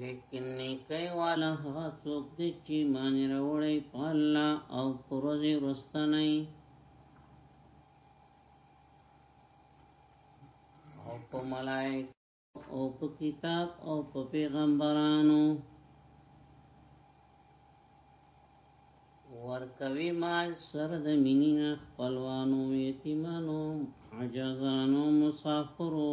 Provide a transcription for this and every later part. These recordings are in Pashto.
لیکن نیکی والا هغه څوک دی چې ایمان راوړی په الله او پر ورځ ورستنی او په ملائک او په کتاب او په پیغمبرانو ورکوي مال سر د مینینا خپلوانو یتیمانو عجزانو مسافرو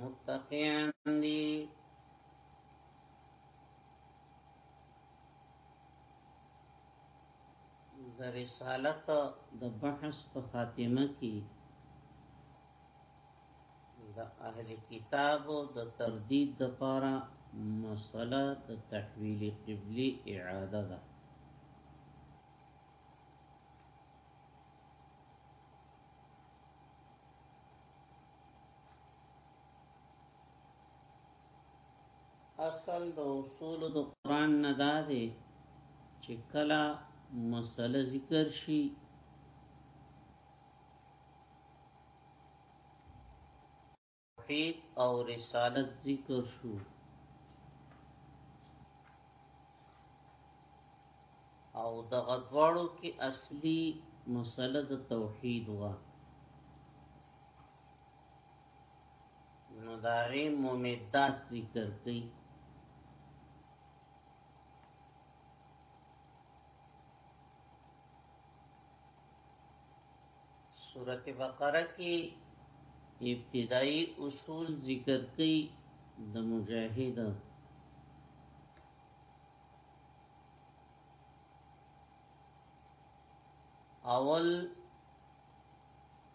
متقیان دی د رسالت د بحث په خاتمه کې د اهل کتاب د تردید د پاره مسله د تحویل قبلی اعاده ده اصل د اصول د قران نه دا دی چې کله مسله ذکر شي توحید او رسالت ذکر شو او د غدواړو کې اصلي مسله د توحید وه نو داغی ممیدات ذکر کئی سورت بقره کی ابتدائی اصول ذکر کئی د مجاهد اول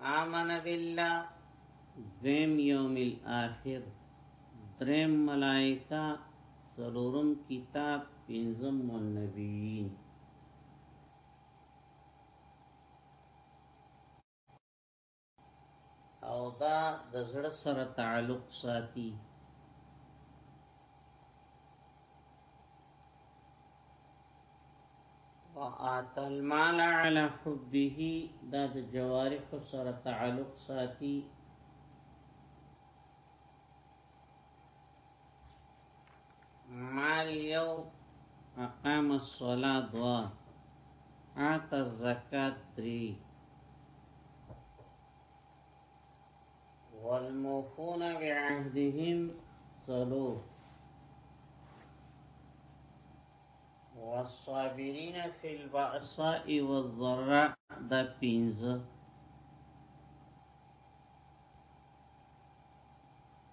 آمن بالله دویم یوم الاخر درم ملائکه سلورم کتاب پنزم والنبیین او دا د زړه سره تعلق ساتي وآت المال على حبه دا د جوارح سره تعلق ساتي مال یو اقام الصلاة دوا آتا الزکاة تری والموفون بعهدهم صلوه والصابرين في البأساء والضراء دا پینزه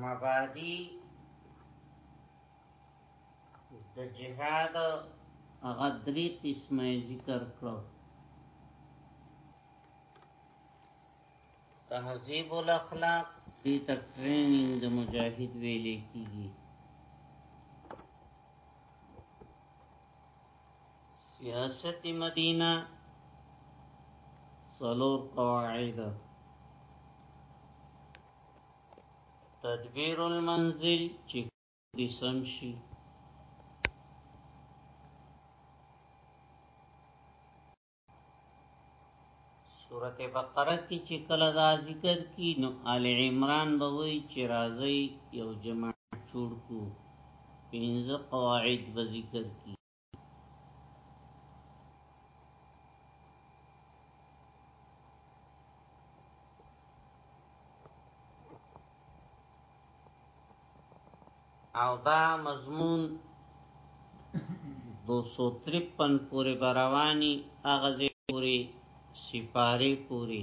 مبادی د جهاد هغه درې قسمه ذکر کړو تهذیب الاخلاق دې تکرینینګ د مجاهد ویلې کیږي سیاست مدینه سلور قواعد تدبیر المنزل چې دې سم شي سورته بقره کې چې کله دا ذکر کی نو آل عمران به وی چې راځي یو جماعت جوړ کو پنځه قواعد به ذکر کی او دا مضمون دو سو ترپن پوری بروانی اغزی پوری سپاری پوری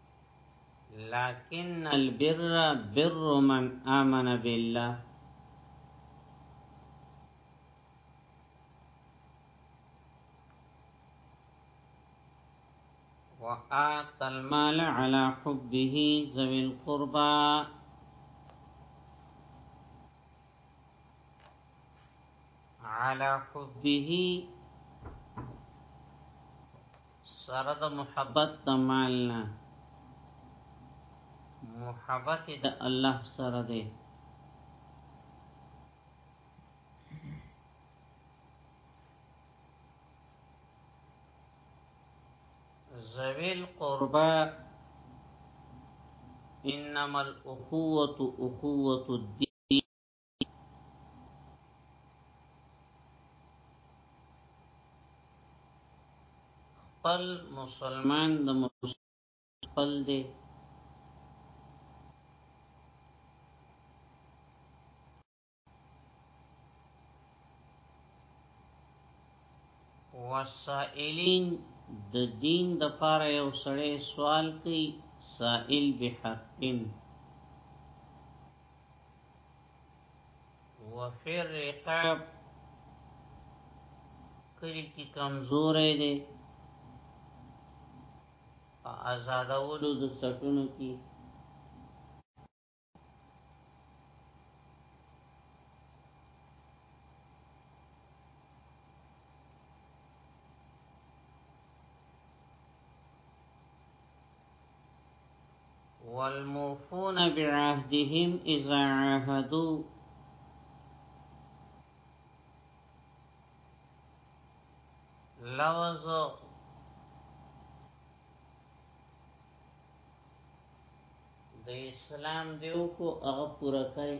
لكن البر بر من آمن بالله وآت المال على حبه ذوي القربى على حبه سره د محبت د مال نه محبت د الله سره دی زویل قربا انما الاخوه اخوه الدين خپل مسلمان د خپل دی وسائلین د دین د پاره یو سړی سوال کوي سائل بحقین وفي الرقاب کلی کی کمزورې دی په آزادولو د سټونو کې والموفون بعهدهم اذا عهدوا لوز د اسلام دیو کو هغه پورا کوي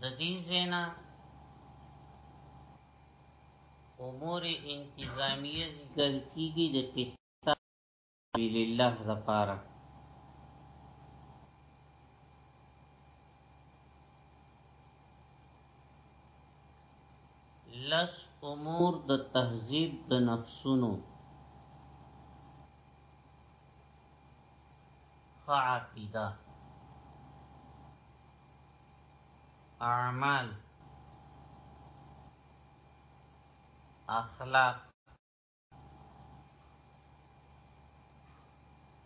د دې زینا امور انتظامیه ذکر کیږي د سبیل الله لپاره لس امور د تهذیب د نفسونو فعقیده اعمال اخلاق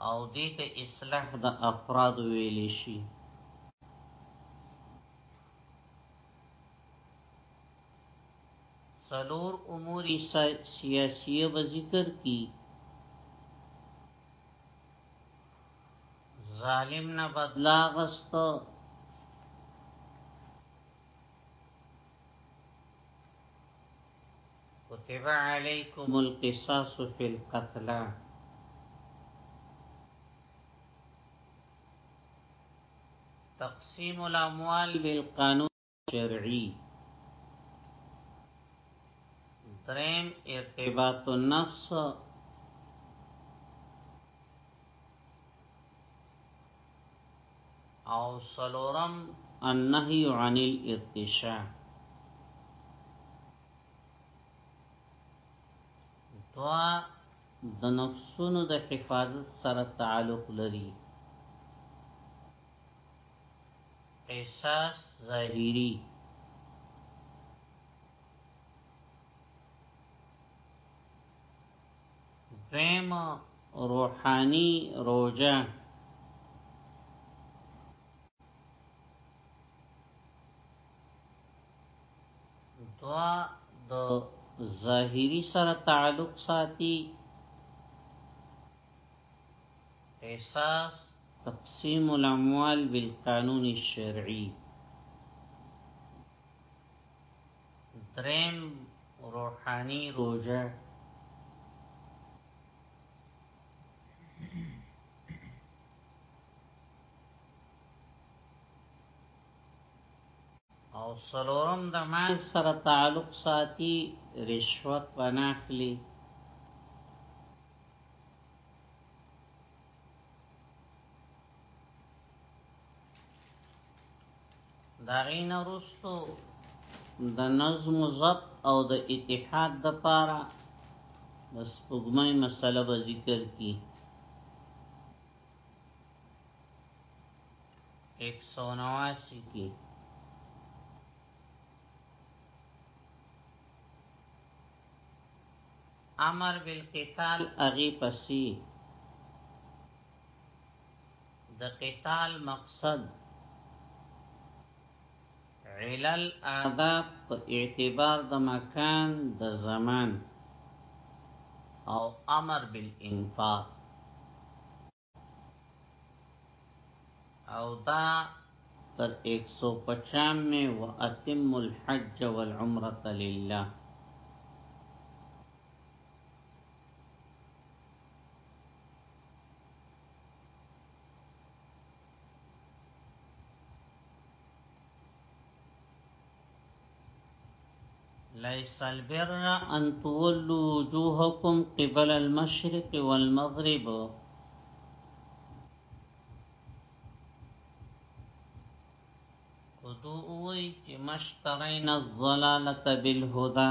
او دې ته اصلاح د افراد ویل شي سلور امور سیاسی به ذکر کی ظالم نه بدلا غست كتب عليكم القصاص في القتلى تقسيم الاموال بالقانون الشرعي درم ارتباط النفس او سلورم النهي عن الارتشاء دوا د نفسونو د حفاظت سره تعلق لري احساس ظاهری دویم روحانی روجه دعا د ظاهری سره تعلق ساتي احساس تقسیم الاموال بالقانون الشرعي دریم روحانی روجه او سلورم د مال سره تعلق ساتي رشوت بناخلی دا غین ورستو د نظم و ضبط او د اتحاد د پاره د سپګمۍ مسله به ذکر کی 189 کی امر بالقتال اغي پسی د قتال مقصد علل آداب په اعتبار د مکان د زمان او امر بالانفاق او دا تر 195 و اتم الحج والعمره لله ليس البر أن تولوا وجوهكم قبل المشرق والمغرب قدو اوي چې مشترين الظلالة بالهدى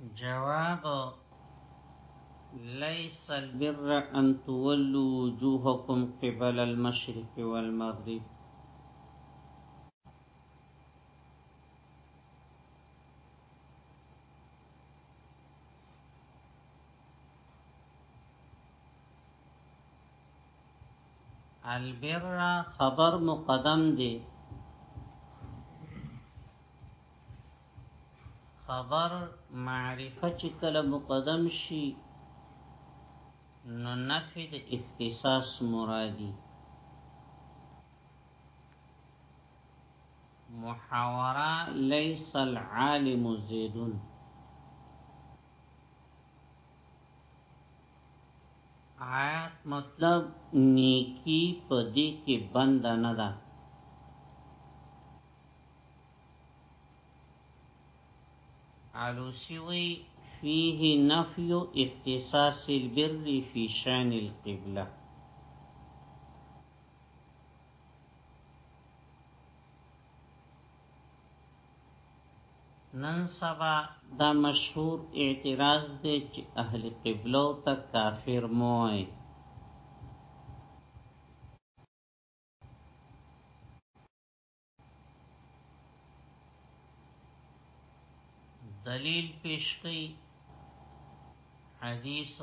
جواب ليس البر أن تولوا وجوهكم قبل المشرق والمغرب البر خبر مقدم دی خبر معرفه چې کله مقدم شي نو نفی د اختصاص مرادی محاوره ليس العالم زيدون آیات مطلب نیکی پدی کی بند نه ده آلوسی وایی، فيه نفی اختصاص البر فی شان القبلة. نن سبا دا مشهور اعتراض دی چی اهل قبلو ته کافر مه وایی. دلیل پیش کئی حدیث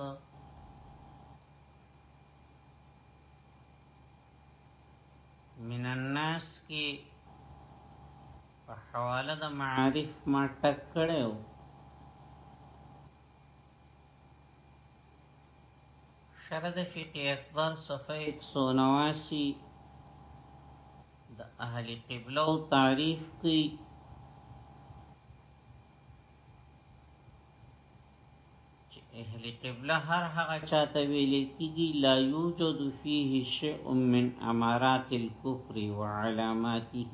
من الناس کی په حواله د معارف ما ټک کړو شرح د فقه اکبر صفحه 189 د اهل قبله تعریف کوي اهل قبله هر هغه چاته ویل کیږي لا یوجد فيه شیء من امارات الكفر وعلاماته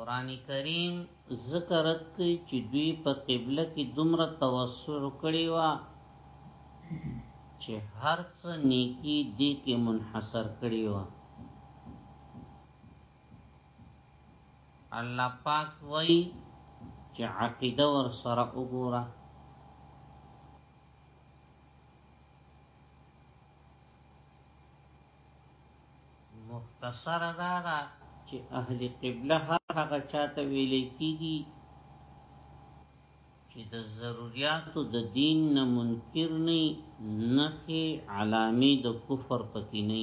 قران کریم ذکر کوي چې دوی په قبله کې دومره توسع کړی و چې هر څه نیکی دې کې منحصر کړی و الله پاک وایي چې عقیده ور سره وګوره مختصر دا دا چې اهل قبله هغه چاته ویل کیږي چې د ضرورتو د دین نه منکر نه نخي علامه د کفر پکې نه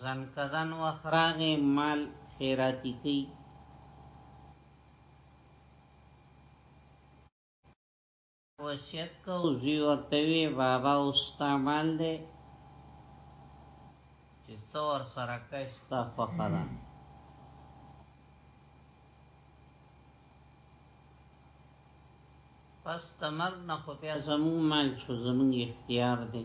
زنکدن وخت راغی مال خیراتی کی وصیت کو زوی ورتوی بابا اوستا مال دی چې څور سره کښتا فقره پس تمر نه خو بیا زمون مال شو زمون اختیار دی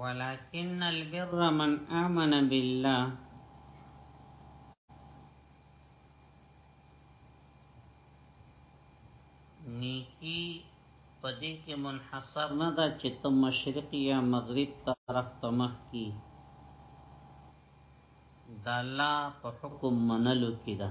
ولكن البر من آمن بالله نیکی پدې کې منحصر نه ده چې ته مشرق یا مغرب طرف ته مخ کی د الله په حکم منلو کې ده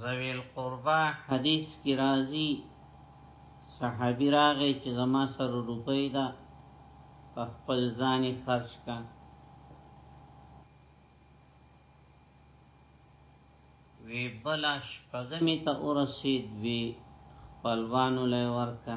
ذوی القربا حدیث کی رازی صحابی راغی چې زما سره روپی ده په خپل ځان خرج کا وی بلا شپګمی ته ورسید وی خپلوانو لای ورکا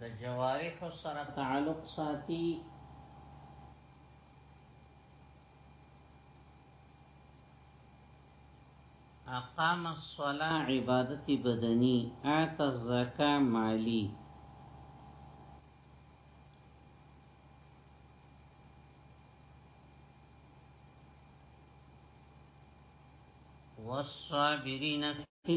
د جوارح سره تعلق ساتي اقام الصلاة عبادت بدنی آت الزکاة مالی والصابرين في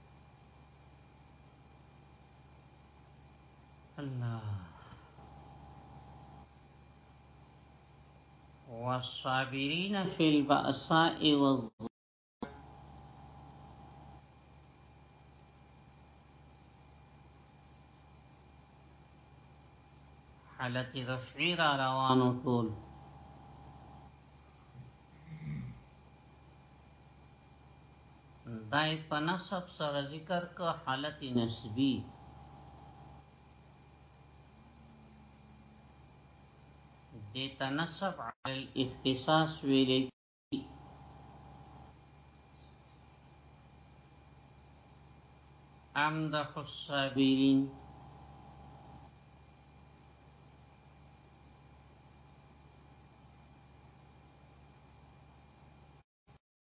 اللہ والصابرين في البأساء والضراء حالة رفعی روان طول دای په نسب سره ذکر که حالت نسبی دیتا نسب علی الاختصاص ویلی امدح الصابرین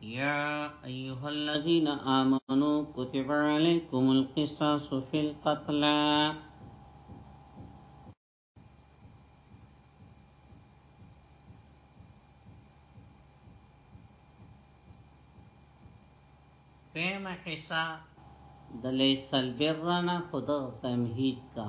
يا أيها الذين آمنوا كتب عليكم القصاص في القتلى دویمه حصہ د لیس البرنا خود تمهید کا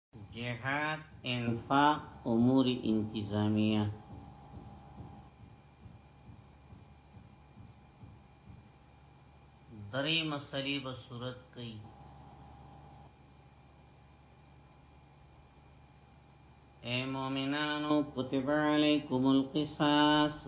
جهاد انفاق امور انتظامیه درې مسلې به صورت کوي اے مومنانو کتب علیکم القصاص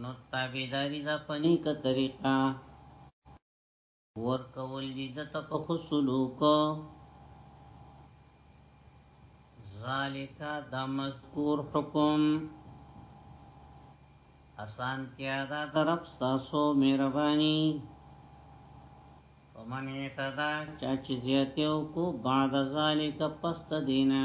نو تابیداری دا پنی که طریقه ورکول دی دتا په خسلوک ذالکا دا مذکور حکم اسان کیا دا درب ستاسو مهربانی ومن اعتدا چاچی زیتیو کو بعد ذالک پست دینه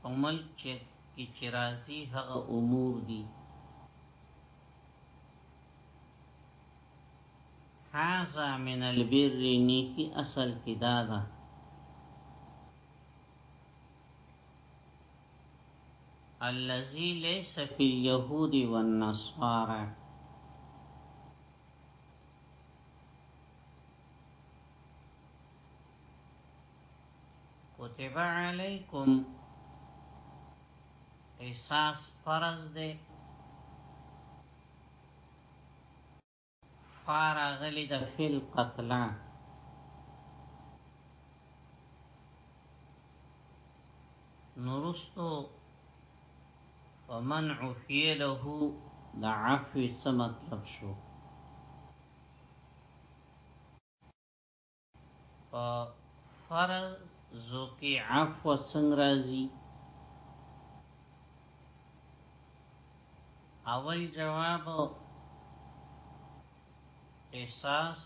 په ملک چې کې چې راځي هغه امور دي هذا من البر نیکی اصل کې دا ده الذي ليس في اليهود والنصارى کتب علیکم قصاص فرض دی فارغلی د فل قتلان نورستو ومن عفی له د عفو څه مطلب شو په فرض کې عفو څنګه راځي اول جواب احساس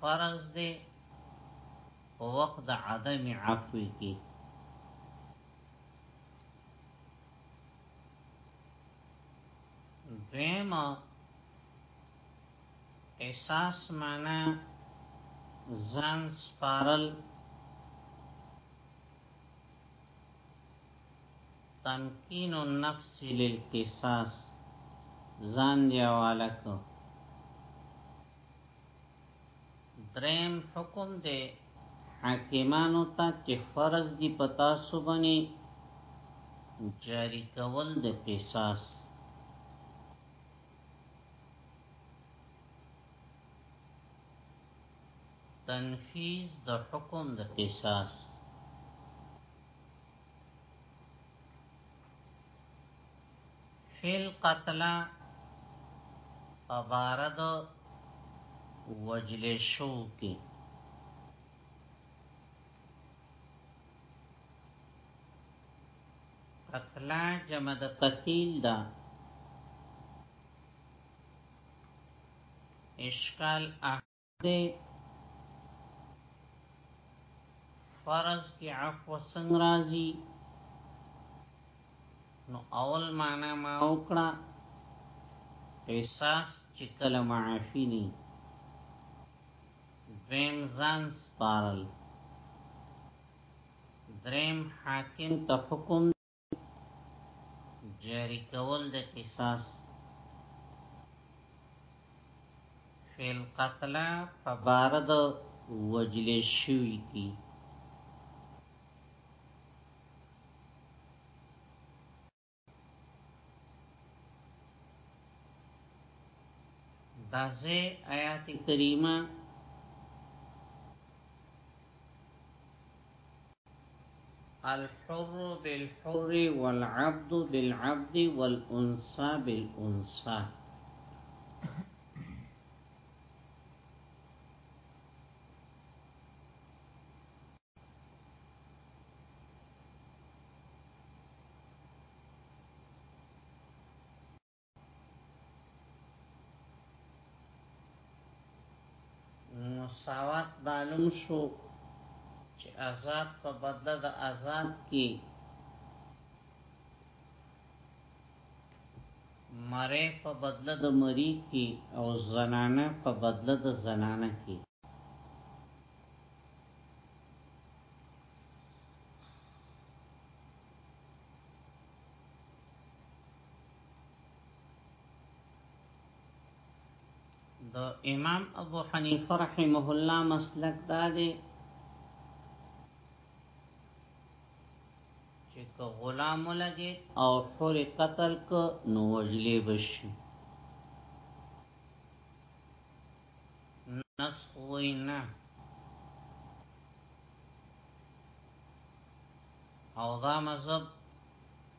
فرض دی په وخت د عدم عفو کې دویم احساس معنا ځان سپارل تمکین النفس للقصاص ځان دی حواله کو دریم حکم دی حاکمانو ته چې فرض دی پتا سبنی جاری کول د قصاص تنفیذ د حکم د قصاص فی القتل په باره د وجلې شوو کې قتلا جمع د قتیل دا اشکال دی فرض کې عفو څنګه راځي نو اول معنا ما وکړه قصاص چې کله معافي نه دویم ځان سپارل دریم حاکم ته حکم جاری کول د قصاص فیل قتلا په بار د وجل شوی کی دازه آیات کریمه الحر بالحر والعبد بالعبد والانثى بالانثى نو ساوات معلوم شو چې آزاد په بدله د آزاد کې مره په بدله د مری کې او زنانه په بدله د زنانه کې د امام ابو حنیفه رحمه الله مسلک دا دی چې که غلام لګي او حر قتل ک نو وجلی بشي نس وینا او دا مذهب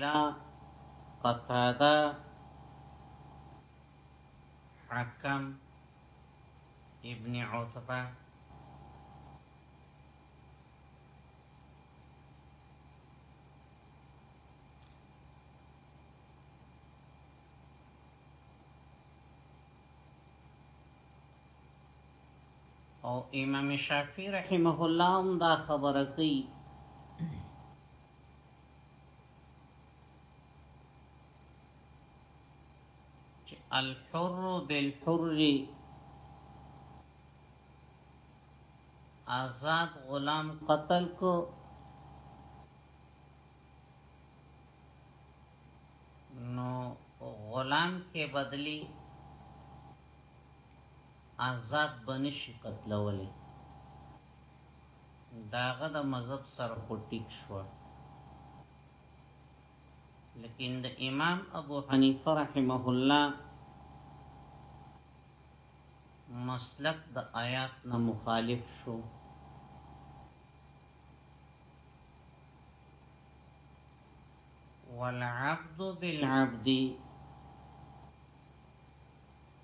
لا قتاده حکم ابن عتبه او امام شافعی رحمه الله هم دا خبره کوي الحر بالحر آزاد غلام قتل کو نو غلام کے بدلی ازاد به نشي قتلولی داغه د مذهب سره خو ټیک شو لیکن د امام ابو حنیفه رحمه الله مسلک د آیات نه مخالف شو والعبد بالعبد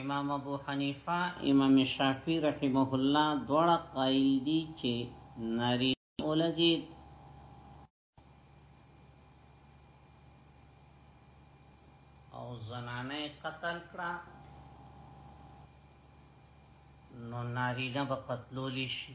امام ابو حنیفه امام شافعی رحمه الله دوړه قائل دی چه ناری اولګید او زنانه قتل کړه نو نارینه به قتلول شي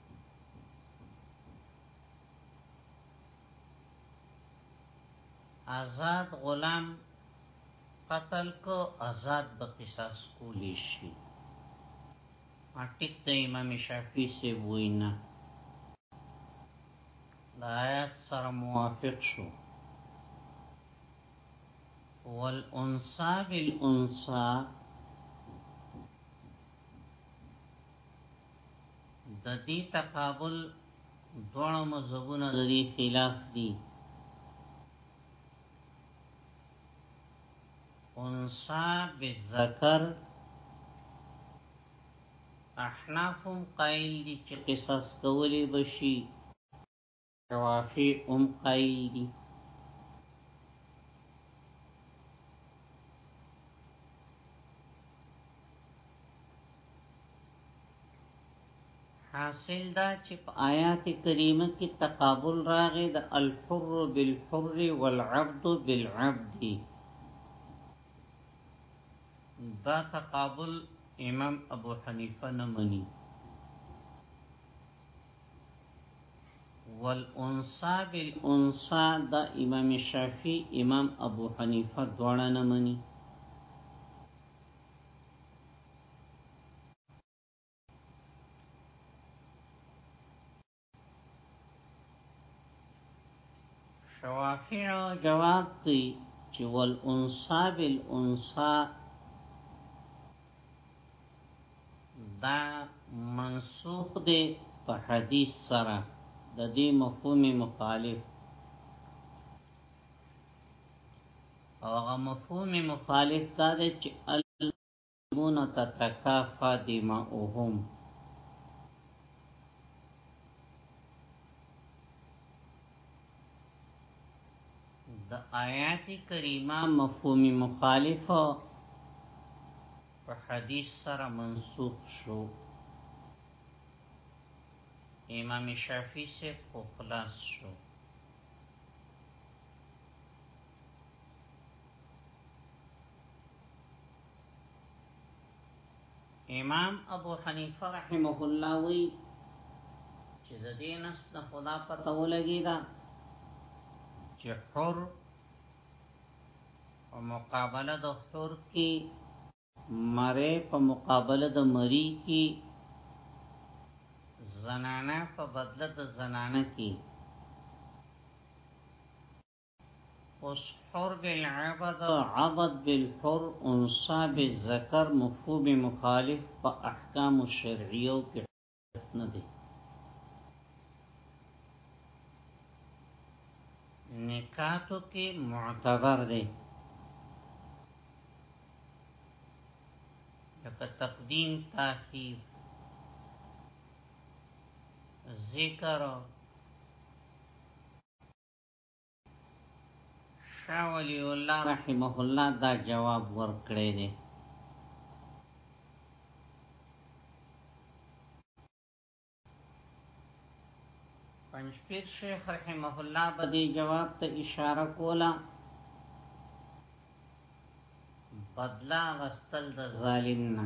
آزاد غلام قتل کو آزاد به قصاص کولی شي اټیک د امام شافعي سی وینا د آیات سره موافق شو والانصا بالانصا ددی تقابل دواړه مذهبونه ددی خلاف دی انسا بالذکر احنافم قائل دی چه قصاص کولی بشی توافی ام قائل دی حاصل دا چې په آیات کریمه کې تقابل راغی د الحر بالحر والعبد بالعبد دا تقابل امام ابو حنیفه نه مني والانصا بالانصا دا امام شافعی امام ابو حنیفه دوړه نه منی شوافع جواب کوي چې والانصا بالانصا دا منسوخ دی په حدیث سره د دې مفهوم مخالف او هغه مفهوم مخالف دا دی چې المون تتکافا دماؤهم د آیات کریمه مفهوم مخالف په حدیث سره منسوخ شو امام شافعی سے خو خلاص شو امام ابو حنیفه رحمه الله وی چې د دې نس نه خدا پته ولګی دا چې حر په مقابله د حور کی مره په مقابله د مری کی زنانه په بدله د زنانه کی اوس حر بالعبد عبد بالحر انصاب الذکر مفهوم مخالف په احکام شرعیو کې نه دی نکاتو کې معتبر دی لکه تقدیم تاخیر ذکر شاه ولی الله رحمه الله دا جواب ورکړی دی پنځپیر شیخ رحمه الله به دې جواب ته اشاره کوله بدلا غستل د ظالم نه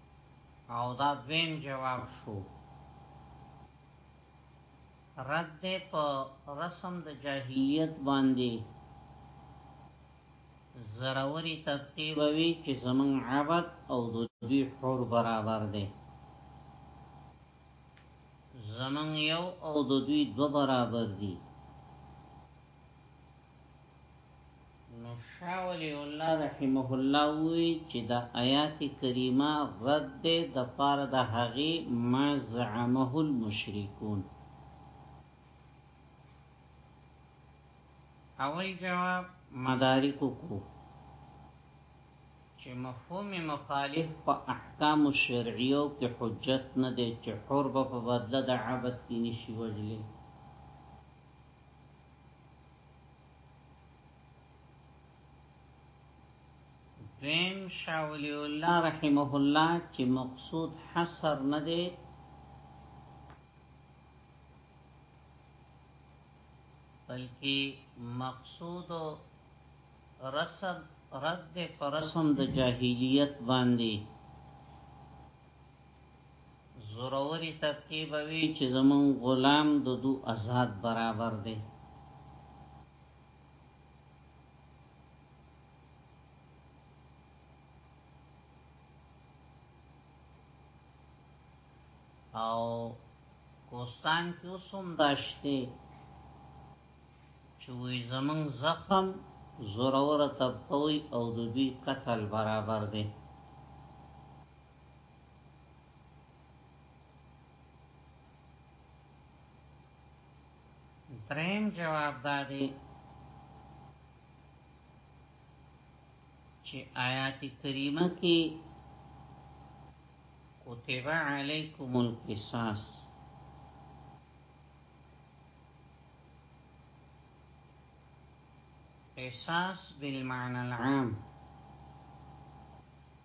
او دا دویم جواب شو رد ده په رسم د جاهلیت باندې زراوري ترتیبوي چې زمون عبد او د دوی حور برابر دي زمون یو او د دوی دو برابر دي نو شاه ولی الله رحمه الله وی چې دا آیات کریمه رد ده د پار د هغه ما زعمه المشرکون اول جواب مدارک کو چې مفهوم مخالف په احکام شرعیو کې حجت نه دی چې حرب په بدله د عبادت کې نشي وجلی دویم شاولی الله رحمه الله چې مقصود حصر نه دی بلکې مقصود رسد رد فرسم د جاهلیت باندې زوروري طبقه به وي چې زمون غلام د دو آزاد برابر دی او کوستان کې اوسم داشته چې وې زمون زخم زورور طبقه وي او د دوی قتل برابر دی دریم جواب دا دی چې آیات کریمه کې کتب علیکم القصاص قصاص بالمعنى العام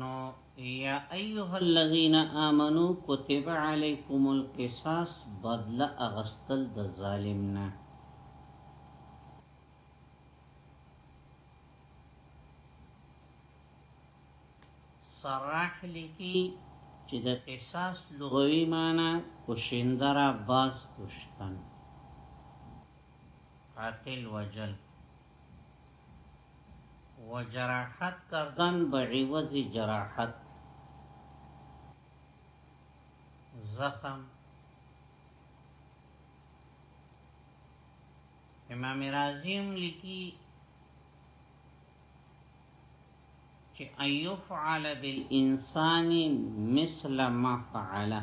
نو یا ایها الذین آمنو کتب علیکم القصاص بدل اغستل د ظالم نه صراح لیکي چې د قصاص لغوي معنی کوشندرا باز کوشتن قاتل وجل و جراحت کردن به عوض جراحت زخم امام رازیم لکی چې ايفعل بالانسان مثل ما فعله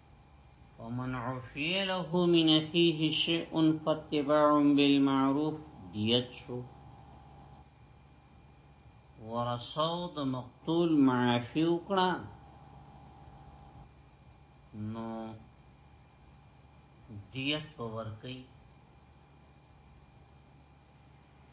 ومن عفی له من اخیه شیء فاتباع بالمعروف دیت شو ورسو د مقتول معافی وکړه نو دیت په ورکی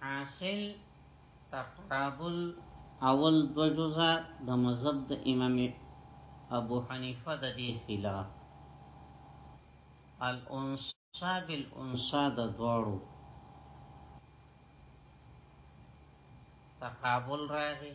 حاصل تقرابل اول دو جزا د مذهب د امام ابو حنیفه د دې خلاف الانصا بالانصا د دوړو تقابل راغی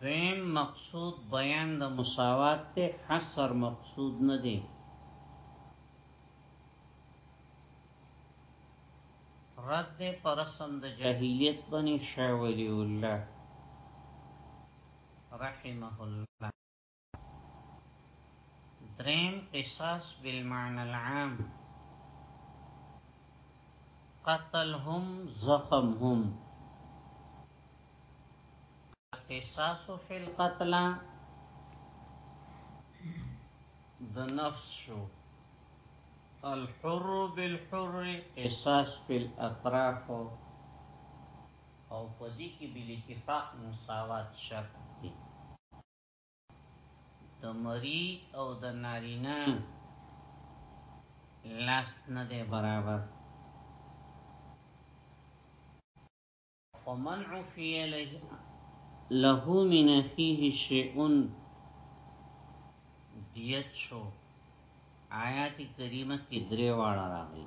دویم مقصود بیان د مساوات ته حصر مقصود نه دی رد پرسم د جاهلیت بنی شاولی الله رحمه الله دریم قصاص بالمعنى العام قتلهم زخمهم قصاص فی القتل د نفس شو الحر بالحر قصاص فی الاطراف او پدی کی بل اتفاق مساوات شرط د مری او د نارینه لاس نه دی برابر ومن عفی له من اخیه شیئن دیت شو آیات کریمه کې درې واړه راغلي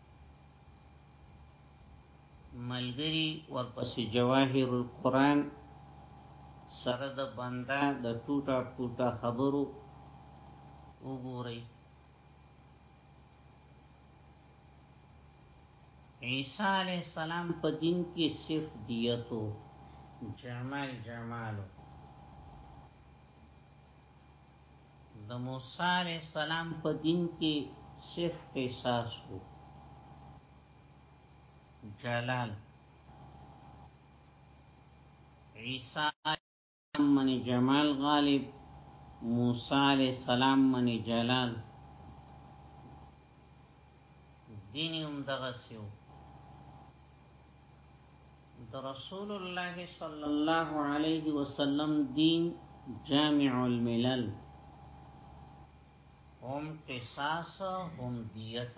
ملګری ورپسې جواهر القرآن سره د بنده د ټوټه ټوټه خبرو وګورئ عیسی علیہ السلام په دین کې صرف دیتو جمال جمالو د موسی علیه السلام په دین کې صرف قصاص وو جلال عیسی من جمال غالب موسی علیه السلام من جلال دین هم دغه سیو د رسول الله صلی الله علیه وسلم دین جامع الملل هم قصاص هم دیت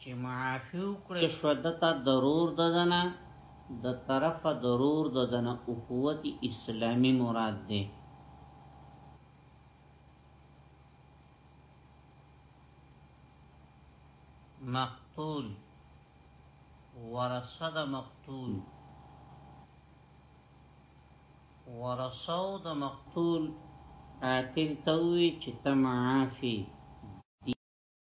چې معافي وکړې شو دته ضرور ددنه د طرف ضرور ددنه اخوت اسلامی مراد ده مقتول ورثه د مقتول ورثه د مقتول قاتل توي چې تمعافي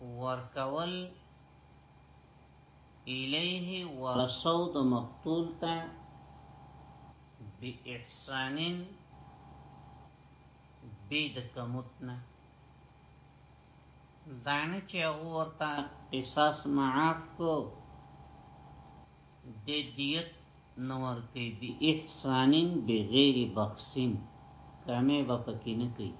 ورکول الیه ورسو د مقتول ته بی احسانین بی د کمتنا دانه چې هغه ورته قصاص معاف کو دی دیت نه ورکوي بی احسان بغیر بخس کمی به پکی نه کوي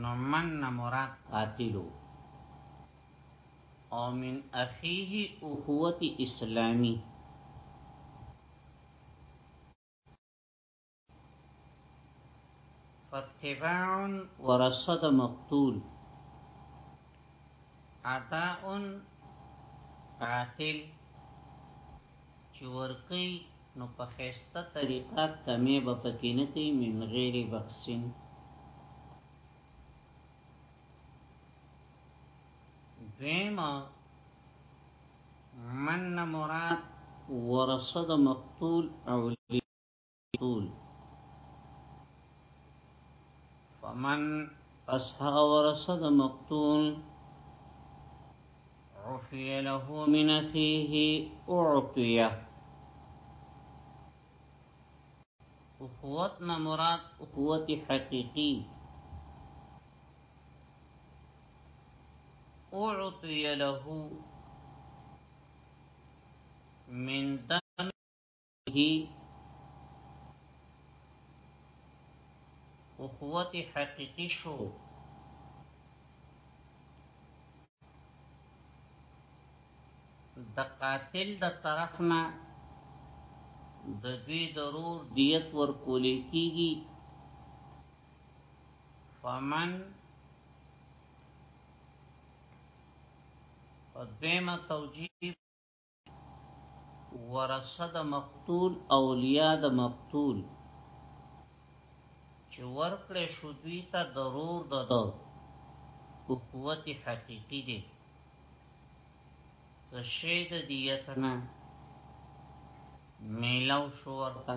نو من نه مراد قاتل وو او من اخیه اخوت اسلامی فتباع ورثه د مقتول عطاء قاتل چې ورکی نو په خسته طریقه کمې به پکې نه کوي من غیر بخسین دویمه من مراد ورثه د مقتول اولی فمن أصحى ورصد مقتول عفي له من أخيه أعطي اخوتنا مراد اخوت حقيقي اعطي له من دمه اخوت حقیقی شو د قاتل د طرفنا د دوی ضرور دیت ورکول کیږي فمن قدمه توجیه ورثه د مقتول اولیاء د مقتول چې ورکړې شو دوی ته ضرور ده ده او قوت حقیقی دی څه شی د دیتنه میلاو شو ورته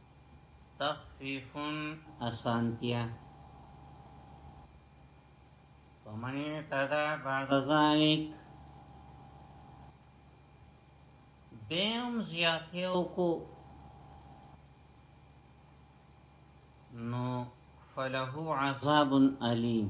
تخفیف اسانتیا ومن اعتدى بعد ذلك بیم زیاتیو کو نو فله عذاب علیم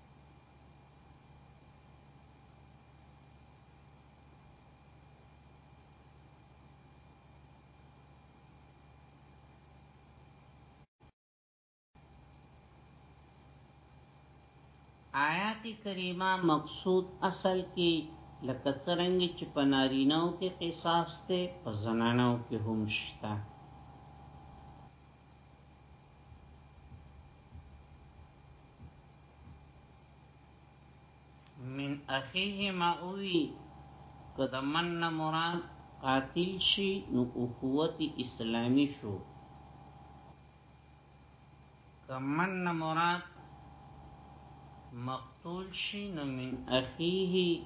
آیات کریمه مقصود اصل کې لکه څرنګ چې په نارینو کې قصاص ته په زنانو کې هم شته من اخیه ما اوی که د من نه مراد قاتل شي نو اخوت اسلامی شو که من نه مراد مقتول شي نو من اخیه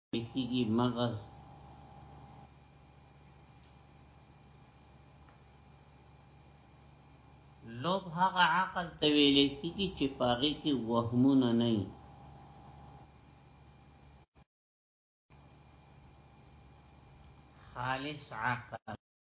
کیږي مغز لوب هغه عقل ته ویل کیږي چې پاغي کې وهمونه نه وي خالص عقل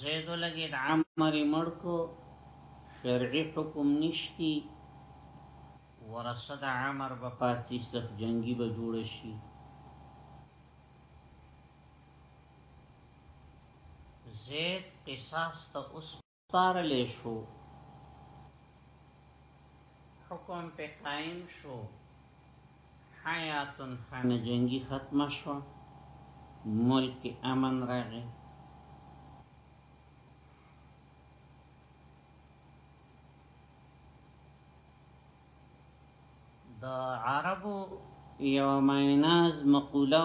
زید لګید عمر مړکو شرعي حکم نشتی ورسد عمر به پاتې صف جنگي به جوړ شي زید قصاص ته اوس سپارلې شو حکم په قائم شو حیاتن خانه جنگی ختم شو ملک امن راغی د عربو یو مایناز مقوله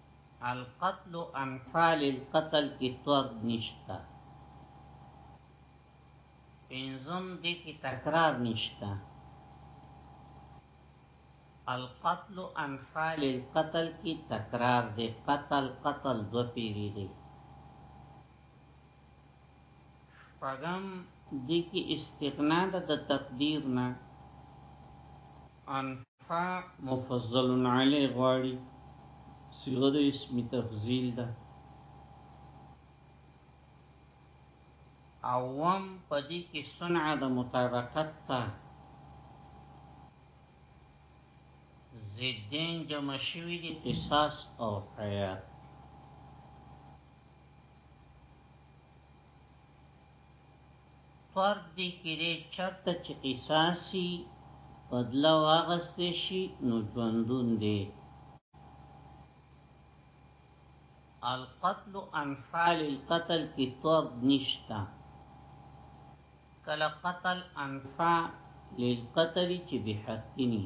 القتل انفال القتل کی توق نشتا پینزم دی کی تکرار نشتا القتل انفال القتل کی تکرار دی قتل قتل دو پیری دی شپږم دې کې استغنا ده د تقدیر نه انفا مفضل علی غواړي صيغه د اسم تفضیل ده اوم پدې کې صنع د مطابقت ته زیدین جمع شوی دی قصاص او حیات فرق دی کړي چرته چې قصاصي بدله واغستې شي نو ژوندون دی القتل انفال القتل کی طور نشتا کلا قتل انفال للقتل چې بحقینی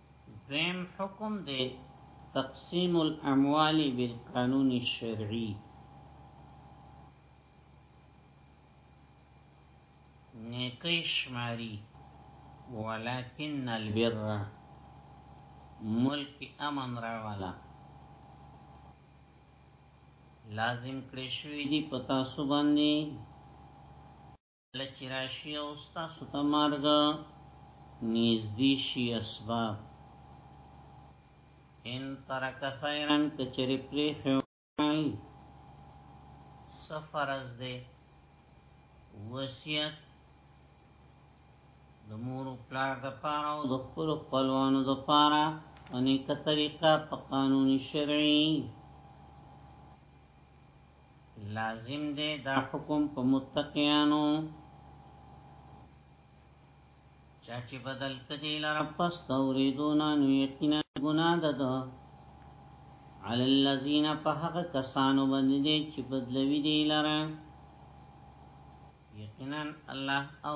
دویم حکم دی تقسیم الاموال بالقانون الشرعی نیکی شماری ولكن البر ملک امن راوالا لازم کړی شوی دی پتا سو باندې لچی راشی او ستاسو ته مرګ نږدې شي اسباب ان ترک خیرا کچری پری خیوای سفر از دې وصیت د مور او پلار د پاره او د خپل خپلوانو د پاره انیکه طریقه په قانوني شرعي لازم دی دا حکم په متقیانو چا چې بدل کدی لره پس توریدونه نو یقینا ګناه ده ده علی الذین فحق کسانو باندې دې چې بدلوي دی لره یقینا الله او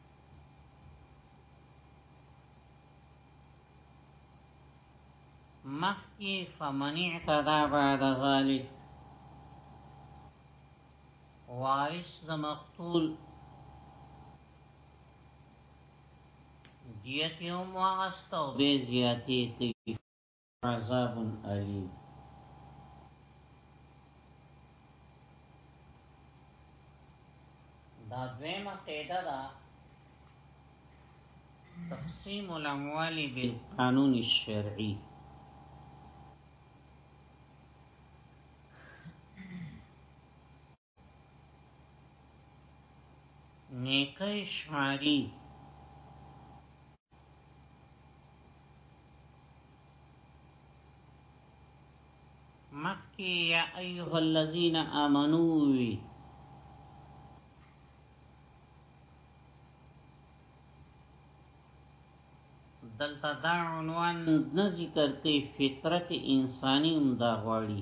مخی فمن اعتدا بعد ذالک وارث د مقتول دیت یوم واغست او بی زیادی تیف عذاب علیم دا دویمه قیده دا تقسیم الاموال بالقانون الشرعی نیکۍ شماري مخکې یا ایه الذین آمنو وی دلته دا عنوان نه ذکر کوي فطرت انساني هم دا غواړي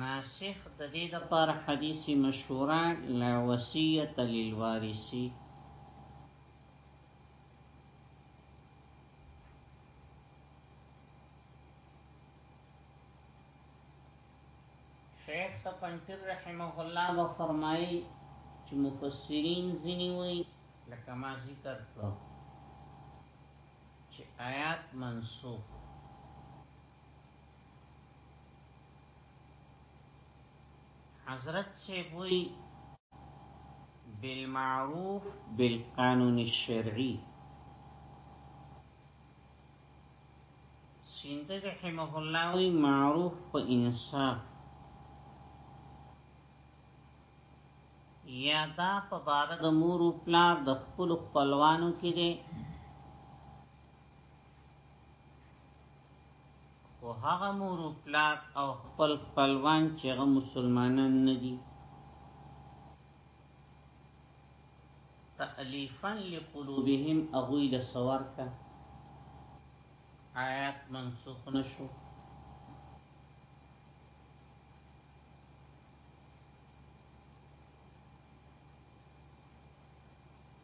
ناسخ د دې د پر حدیث مشهوره لا وصیت للوارثی شیخ تپنپیر رحمه الله و فرمایي چې مفسرین ځینی وایي لکه ما ذکر کړو چې آیات منسوخ حضرت صاحب وی بالمعروف بالقانون الشرعي سیندی رحمه الله وی معروف په انصاف یا دا په بار د مور او پلار د خپل خپلوانو کې دی خو هغه مور او پلار او خپل خپلوان چې هغه مسلمانان نه دي تألیفا لقلوبهم اغوی له سوار کا آیات منسوخ نشو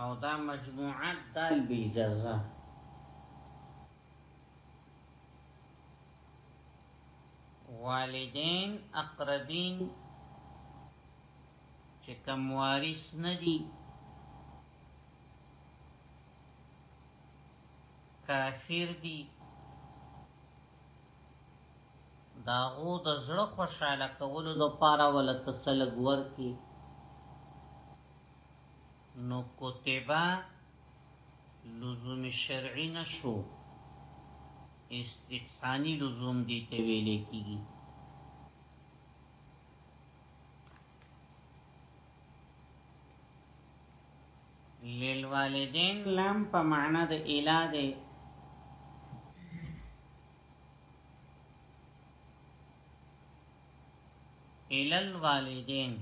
او دا مجموعه دا بی اجازه والدین اقربین چې کم وارث نه دي کافر دي داغو د زړه خوشاله کولو لپاره ول تسلګ ورکی نو کتبه لزوم شرعی نشو استحسانی لزوم دیتا ویلے کی گی للوالدین لام په معنا د اله ده الل والدین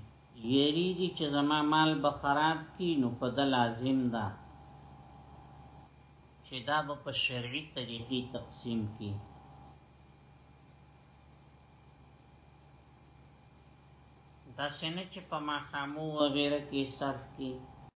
یریږي چې زما مال به خراب کی نو په د لازم ده چې دا به په شرعي طریقې تقسیم کی دا سنه چې په ماخامو وغیره کې صرف کی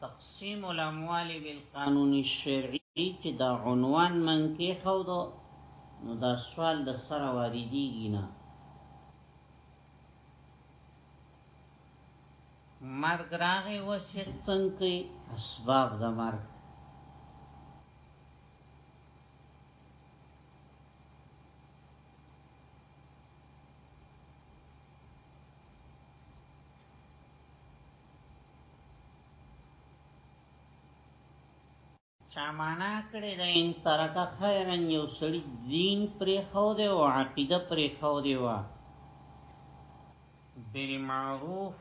تقسیم الاموال بالقانون الشرعي چې دا عنوان من کې خو دو نو دا سوال د سره واردېږي نه مرګ راغی وصیت څنګه اسباب د مرګ چا معنا کړی د ان ترک خیرن یو سړی دین پرې خو دی او عقیده پرې خو دی وا بل معروف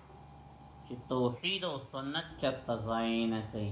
چې توحید او سنت چرته ځای نه کوي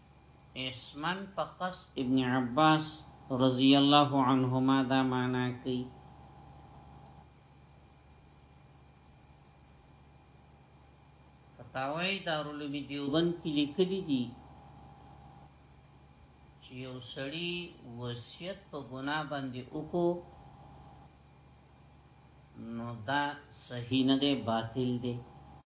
اسمن په قص ابن عباس رضی الله عنهما دا معنا کوي فتاوی دارالعلوم دیوبند کې لیکلي دي چې یو سړی وصیت په ګناه باندې وکړو نو دا صحیح نه دی باطل دی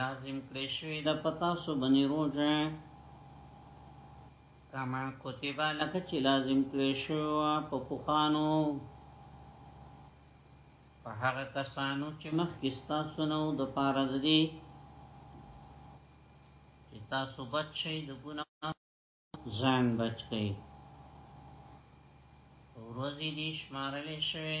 لازم کړی شوی د پتا سو بنی روزه کما کتبا لکه چې لازم کړی شو په پوخانو په هغه کسانو چې مخکې ستاسو نو د پاره دي چې تاسو بچ شئ د ګناه ځان بچ کړئ ورځې دې شمارلې شوې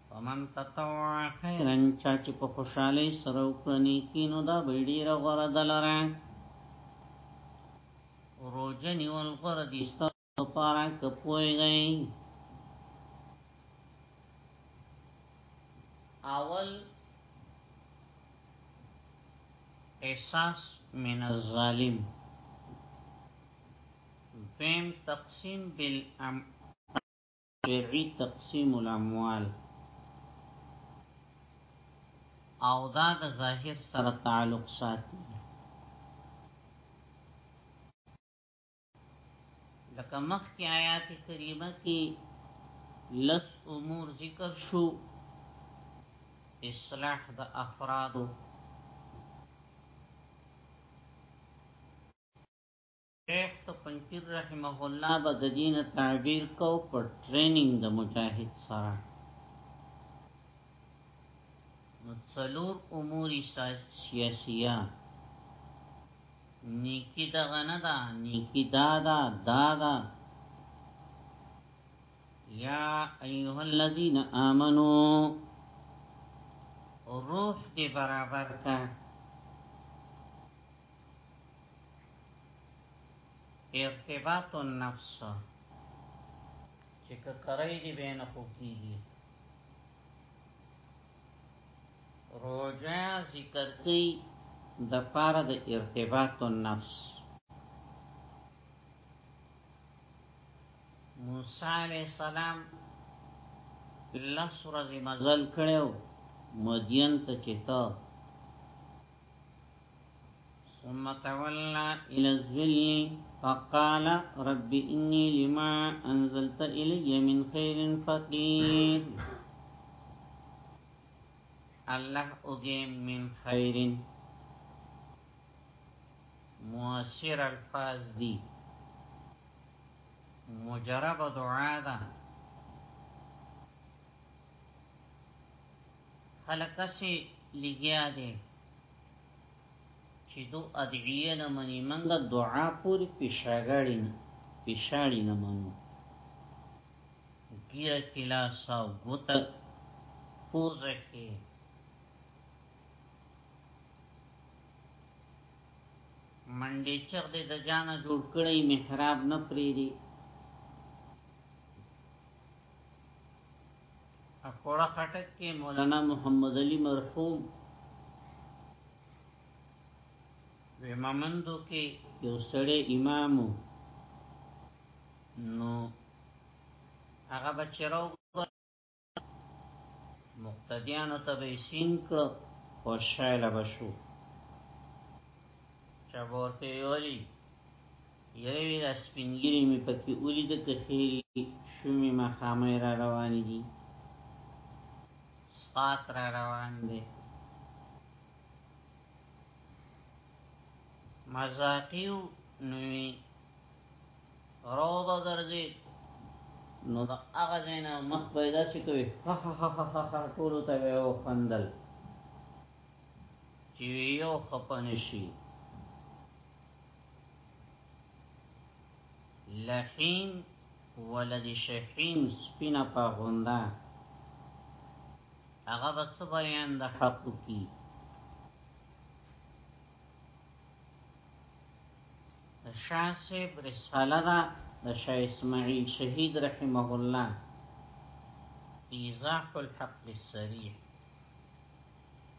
ومن تطوع خیرا چا چې په خوشحالۍ سره وکړه نیکي نو دا به ډېره غوره ده لره روژه نیول غوره دي ستاسو لپاره که پوهېږئ اول احساس من الظالم دویم تقسیم بالام شرعي تقسيم الاموال او دا د ظاهر سره تعلق ساتي لکه مخکې آیات کریمه کې لس امور ذکر شو اصلاح د افرادو شیخ ته پنځیر رحمه الله به د دین تعبیر کو پر ټریننګ د مجاهد سره نو څلور امور سیاسیه نیکی دا غنه دا نیکی دا دا دا دا یا ایها الذین آمنو روح دی برابر کا ارتباط النفس چې ککرای دی بین خو کیږي روجا ذکر کوي د پاره د ارتباط النفس موسی علیہ السلام لس ورځې مزل کړو مدین ته چتا ثم تولى الى الظل فقال رب إني لما أنزلت إلي من خير فقير الله أجيم من خير مؤشر الفاظ دي مجرب دعا دا خلک سي لګیا دي چې دو ادعیه نه منی منګه دعا پوری پیشاګړی نه پیشاړی نه منو ګیره کلا ساو ګوته پوزه کې منډي چغ دې د جانه جوړ کړی محراب نه پریری اکوړه خټک کې مولانا محمد علي مرحوم ومامندو کې یو سړی امامو نو هغه بچرو مقتدیانو ته به سین کړ خوشاله بشو چا ورته ویلي یوی را سپینګیری می پکی اولی د کخیری شومی مخامی را روانی دی سقاط را روان دی مزاقیو نوی روضه درځي نو دا هغه زینا مخ پیدا شي کوي ها ها ها ها ها ټول ته یو خندل چې یو خپن شي لحین ولد شحین سپینا پا غنده اغا بس بیان دا حقو کی شاه صاحب رساله ده د شاه اسماعیل شهید رحمه الله ایزاح الحق للسریح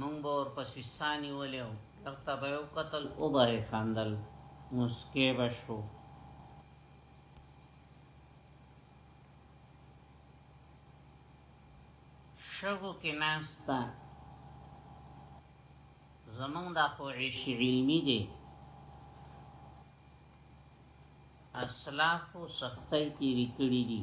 مونږ به ورپسې ساني ولیو دغته به یو قتل او به خندل مسکې بشو شغو کې ناستا زمونږ دا خو عیش علمی دی اسلافو سختۍ تیرې کړې دي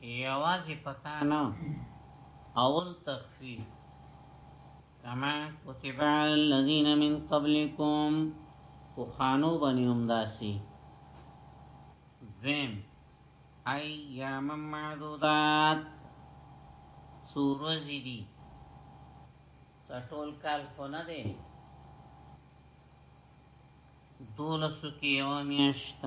یوازې پتا نه اول تخفیف کما کتب علی الذین من قبلکم کو خانو بنی امداسی دویم ایام معدودات سوروزی دی سټول کال خو نه دی دولسو کې یو میاشت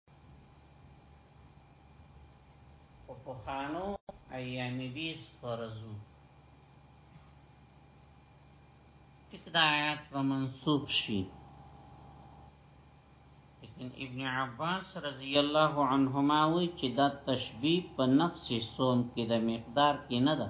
په پخانو ایام بیس فرضو تک دا آیات و منصوب شي لیکن ابن عباس رضی الله عنهما وی چې دا تشبیه په نفس سوم کې د مقدار کې نه ده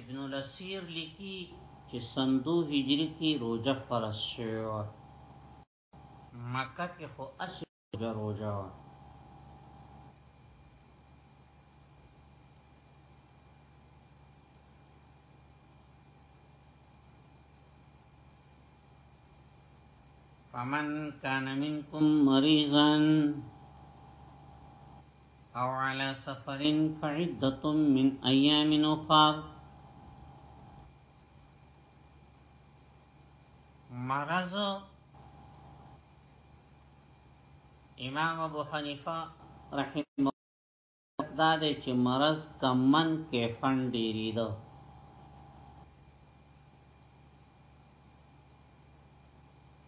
ابن الاسیر لیکي چې سندو هجری کې روزه فرض شوه مکه کې خو اصل روزه روزه وه فمن كان منكم مريضا او علی سفر فعدة من ایام اخر مرض امام ابو حنیفه رحمه دا دی چې مرض کمن کې فن ډیری ده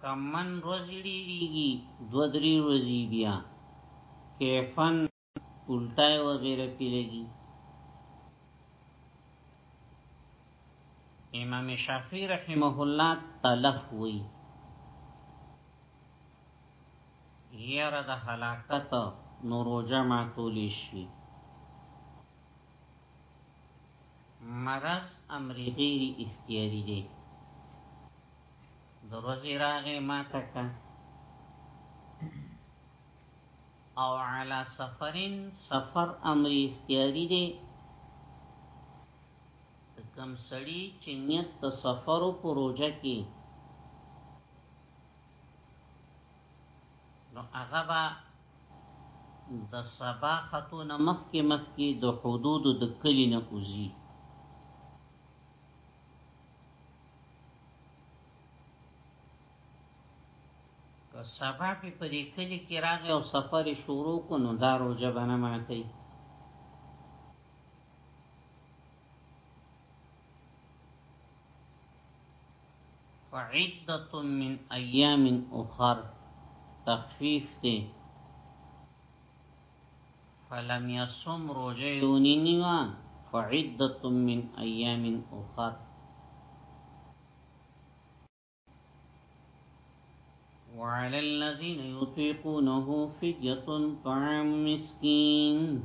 کمن روزی ډیریږي دو دری روزی بیا کیفن الټای وغیره پی لګي امام شافعی رحمه الله تلف وی یره د حلاکت نورو جمع تولی شوی مرض امر غیر اختیاری دی دروزی راغی ما تکا او علا سفرین سفر امر اختیاری دی کم سړی چې نیت د سفر او پروژه کې نو هغه با د سبا خطو نه مخکې مخکې د حدود د کلی نه کوزي که سبا په پرې کلی کې راغی او سفر شروع کو نو دا روزه به نه ماتي فعدت من ایام اخر تخفیف دی فلم يصم رجعوني نوا فعدة من ايام اخر وعلى الذين يطيقونه فدية طعام مسكين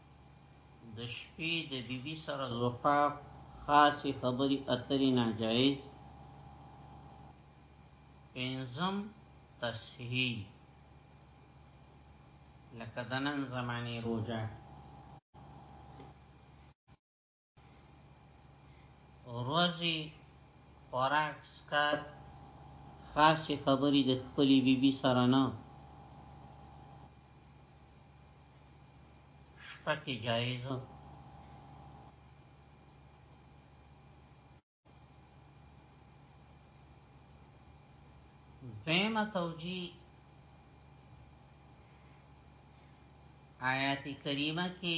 د شپې د بیبي بی سره زوفاف خاصی خبری اتری ناجائز پینزم تصحیح لکه دنن زمانی روجه روزي خوراک سکات خاصی خبری د خپلی بی بی سره نه شپه کې جایز دیمه توجی آیات کریمه کې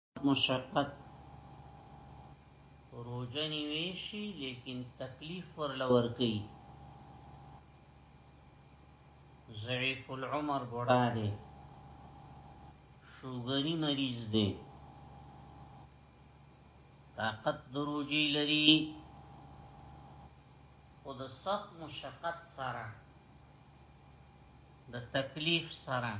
مشقت روزه نیوي شي لیکن تکلیف ورل ورکی ضعیف العمر بوډا دی شوګری مریض دی طاقت دروجی لري او د سخت مشقت سره د تکلیف سره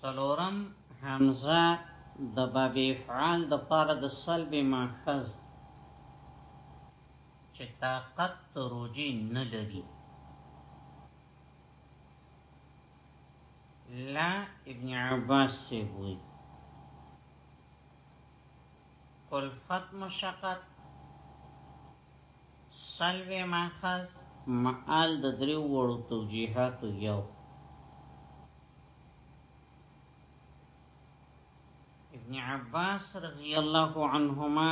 سلورم حمزه د باب افعال د پاره د سلب محفظ چې طاقت روجي نه لري لا ابن عباس سے ہوئی کلفت مشقت سلوی ماخذ مآل د دریو وړو توجیهاتو یو ابن عباس رضی الله عنهما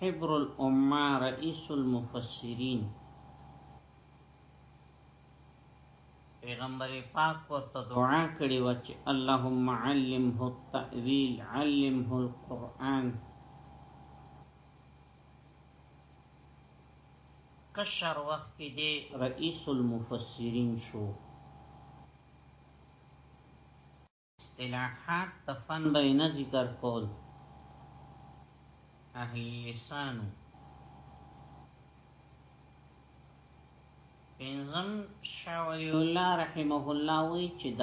حبر الامه رئیس المفسرین پیغمبر پاک ورته دعا کړې و چې اللهم علمه التأویل علمه القرآن کشر وخت کې دی رئیس المفسرین شو اصطلاحات تفن به نه ذکر کول اهل لسانو پنځم شاولی الله رحمه الله وی چې د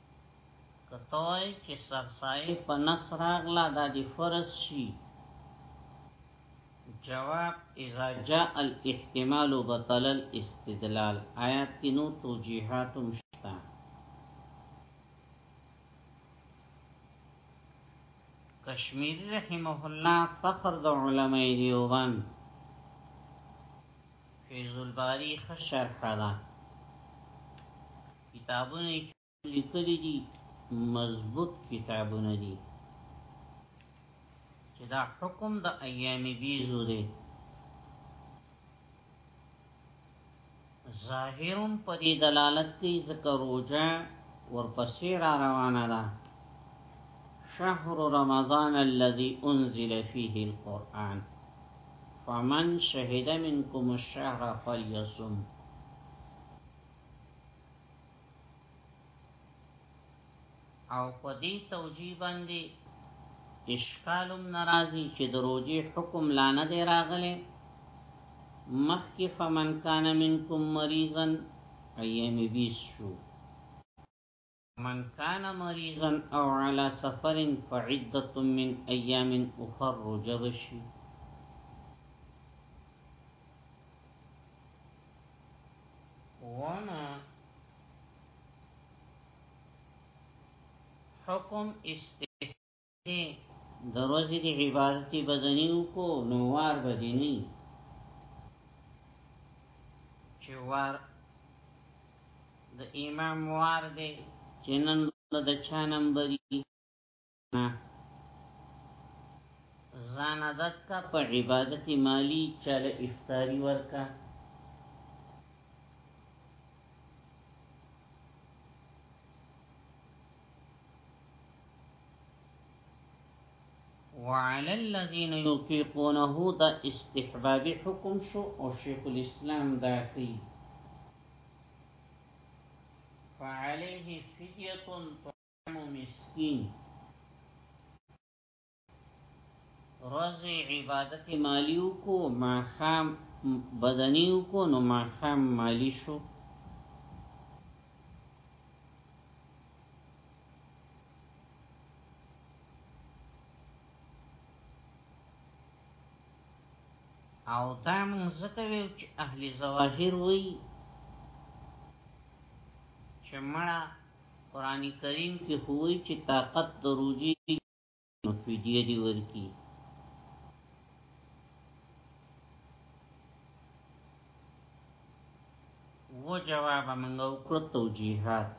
کتوای چې سرسای په نقص راغلا دا دی فرض شي جواب اذا جاء الاحتمال بطل الاستدلال آیات کې نو توجیهات مشتا کشمیر رحمه الله فخر د علماء دیوبند فیض الباری خشر حدا کتابونه چې لیکلي دي مضبوط کتابونه دي چې دا حکم د ایام بیزو دی ظاهرم په دې دلالت کوي ځکه روزه ورپسې را روانه ده شهر رمضان الذي انزل فيه القرآن فمن شهد منكم الشهر فليصم او په دې توجیه باندې اشکالم ناراضي چې د روزي حکم لا نه دی راغلی مخکې فمن کان منکم مریضا ایم بیس شو من كان مريضا او على سفر فعدة من ايام اخر جبشي وما حكم استفاده د ورځې د عبادت بدني کو نو وار بدني چې وار د امام وار دی چې نن د چا نمبري ځان عادت کا په عبادت مالی چاله افطاری ورکا وعلى الذين يطيقونه ده استحباب حكم شو او شيخ الاسلام دا کوي فعليه فدية طعام مسكين روزی عبادت مالیو کو ماخام بدنیو کو نو ماخام مالی شو او دا موږ ځکه ویو چې اهل ظواهر وی چې مړه قران کریم کې خوې چې طاقت دروځي نو فدیه دی ورکی و جواب منگا اکرد توجیحات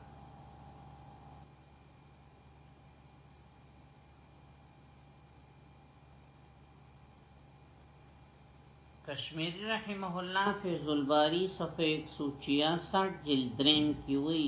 کشمیری رحمه الله فیض الباری صفحه 166 جلد درین کی وی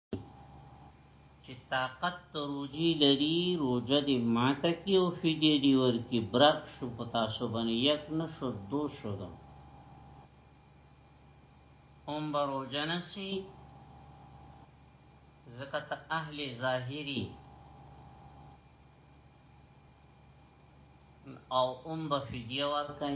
چې طاقت تروجی لري روجه دې ماته کې او فدیه دې ورکی برق شو پتا سو باندې یک نشو دو شو دم هم بروجه نسی زکت اهل ظاهری او هم بفدیه ورکی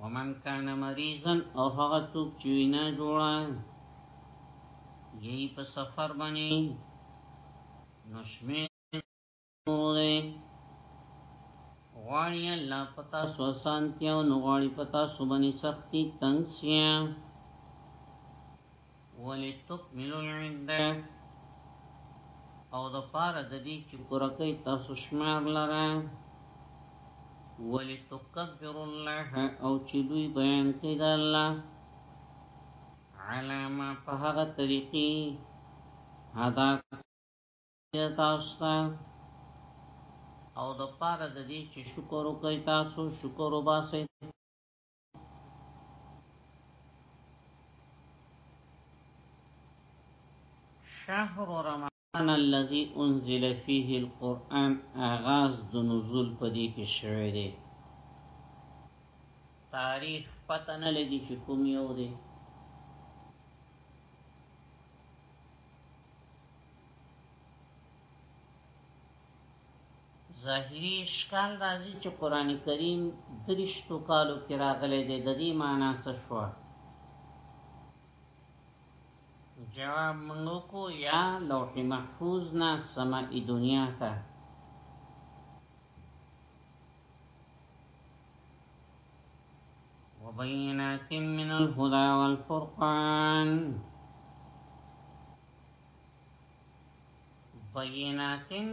ومن کان مریضن او هغه څوک چې نه جوړه یی په سفر باندې نشمه وره غواړي الله پتا سو سانتیا او غواړي پتا سو باندې سختی تنگ سیا ولتکملوا العده او د پاره د دې چې پوره کوي تاسو شمار لره ولتکبر الله او چې دوی بیان کوي د الله علامه په هغه طریقې هدا تاسو او د پاره د دې چې شکر وکړئ تاسو شکر وباسئ شهر رمضان الذي انزل فيه القرآن آغاز د نزول په دې کې شوی دی تاریخ پته نه لګي چې کوم یو دی ظاهری اشکال راځي چې قران کریم درشتو کالو کې راغلي دی د دې معنی څه شو جواب منو کو یا لوح محفوظ نه سمائی دنیا ته وبينات من الهدى والفرقان بیناتن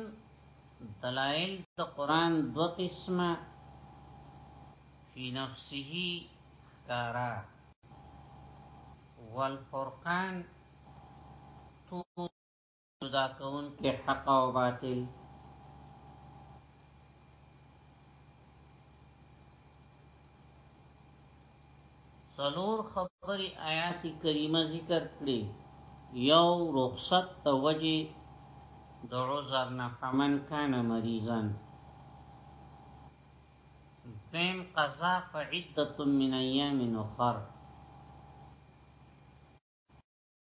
دلائل د قرآن دو قسمه فی نفسه خکارا والفرقان تو جدا کون کے حق و باطل سلور خبری آیات کریمه ذکر کړی یو رخصت ته وجه د عذر نه فمن کان مریضا دیم قضا فعدت من ایام اخر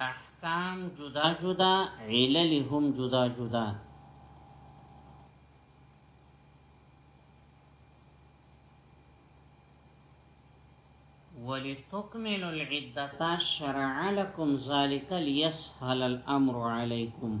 احکام جدا جدا علل هم جدا جدا ولتكملوا العدة شرع لكم ذلك ليسهل الأمر عليكم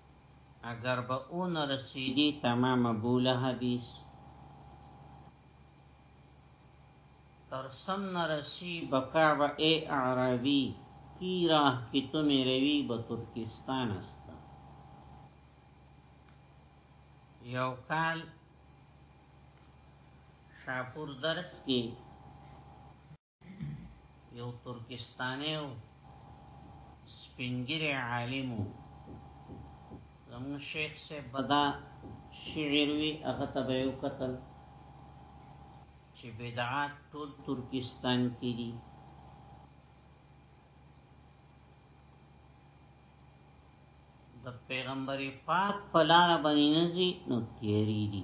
اگر به اون رسیدی تمام بوله حدیث ترسم نرسی بکعب اے اعرابی کی راہ کی تو میروی بترکستان استا یو کال شاپور درس کی یو ترکستانی او سپینګری عالم زمون شیخ سے بدا شعر وی هغه ته به یو قتل چې بدعات ټول ترکستان کې دي د پیغمبر پاک په لار باندې نزي نو تیری دي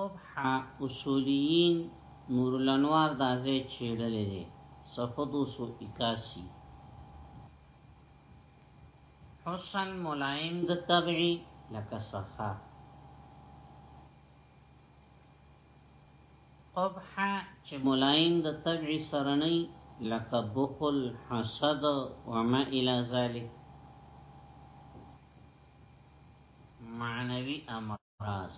صبح اصولیین نور الانوار دا ځای چیړلې دي صفحه 281 حسن ملایم د طبعی لکه صفحه قبح چې ملایم د طبعی سره نه لکه بخل حسد وما الى ذلك معنوي امر راز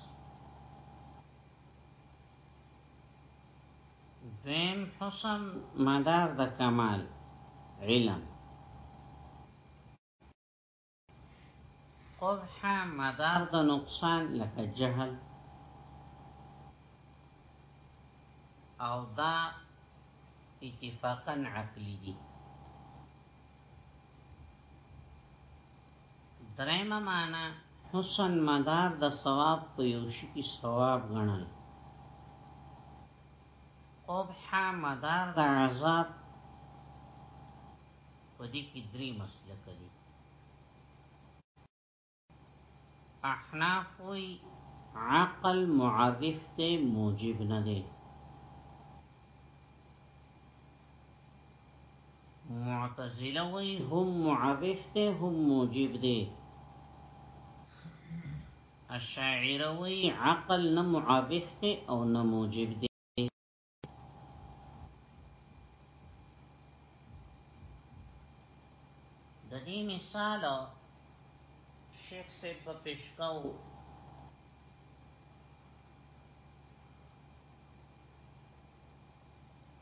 دویم حسن مدار د کمال علم قبح مدار د نقصان لکه جهل او دا اتفاقا عقلی دی درېمه معنا حسن مدار د ثواب په یو شي کې ثواب غنل قبح مدار د عذاب په دې کې درې مسلک دي احناف وی عقل معرف ته موجب نه دی معتزله وی هم معرف ده هم موجب ده اشاعره وی عقل نه معرف ده او نه موجب ده د دې مثال شیخ صاحب په پیشکاو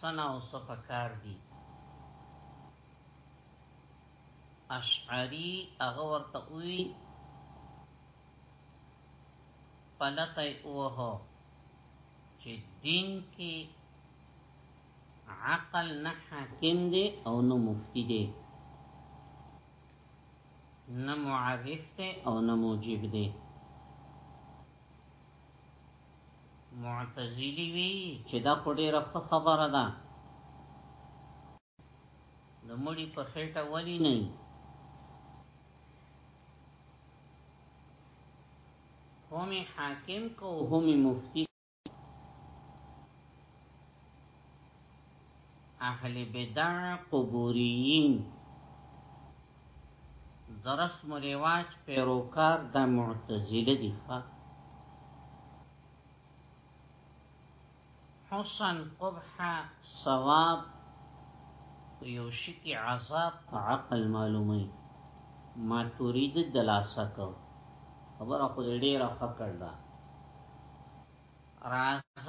سنا او صفکار دي اشعری هغه ورته وی پلته اوه چې دین کې عقل نه حاکم دی او نه مفتی دی نه معرف دی او نه موجب دی معتزلی وی چې دا خو ډیره خبره ده د مړی په خېټه ولی نه هم حاکم کو هم مفتی اهل بدع قبوريين درسم و رواج پيروکار دا معتزله دي ښه حسن قبح ثواب ويوشکی عذاب عقل معلومي ما تريد دلاسه کو خبره خو ډیره فکر ده راز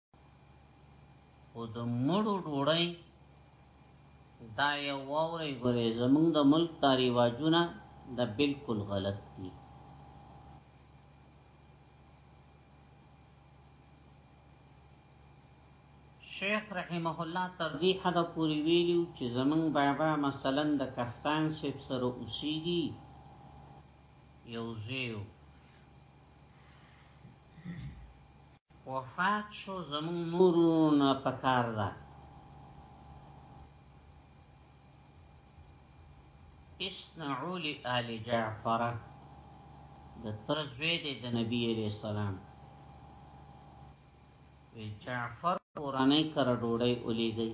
او د مړو ډوړی دا یو ووري ګورې زمونږ د ملک دا ریواجونه دا بالکل غلط دي شیخ رحمه الله تر دې حد پورې ویلو چې زمونږ بابا مثلا د کفتان سیب سره اوسېږي یو زیو وفات شو زمون نورو نه پکار ده اسنعو لآل جعفر د ترزوی دی د نبی علیہ السلام وی جعفر قرآنی کر ڈوڑی اولی گئی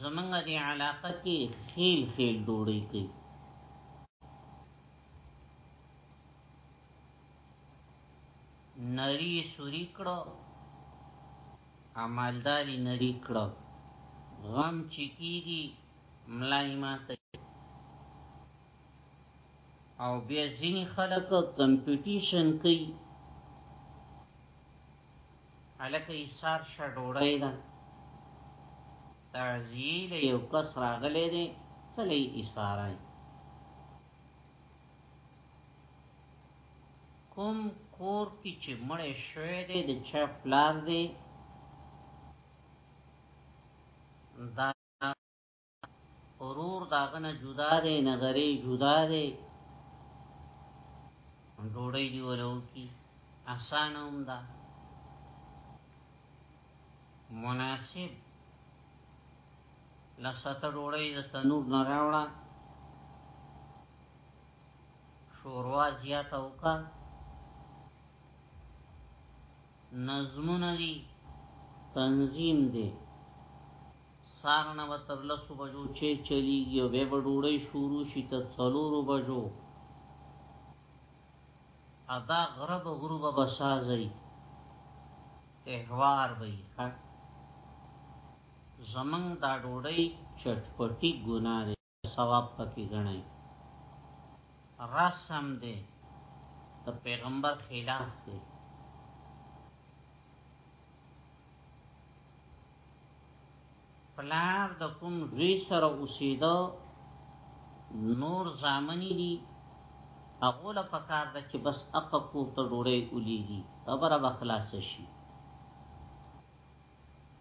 زمنګ دی علاقه کې خیل خیل ډوړی کوي نری سوری کړو عملداری نری کړو غم چکیږي ملای ماته او بیا ځینی خلک کمپټیشن کوي الکه ایثار شه ډوړی ده تعزیه له یو کس راغلی دی سلی ایثارای کوم کور کې چې مړې شوې دی د چا پلار دی دا ورور داغه نه جدا دی نظری جدا دی ډوړی دی ولو کی آسان هم ده مناسب لسته ډوړی د تنور نه راوړه شوروا زیاته وکړه نظمونه دي تنظیم دی سارنه به تر لسو بجو چې چلیږي او بیا به ډوډۍ شروع شي تر څلورو بجو ادا غرب غروب به سازي احوار به ښه زمنګ دا ډوډۍ چټپټي ګناه ثواب پکې غنئ رسم دی د پیغمبر خلاف دی پلار د کوم زوی سره اوسېده نور زامنی دي هغه له پکار د چې بس اقا کو ته ډوړې ولېږي خبره به خلاص شي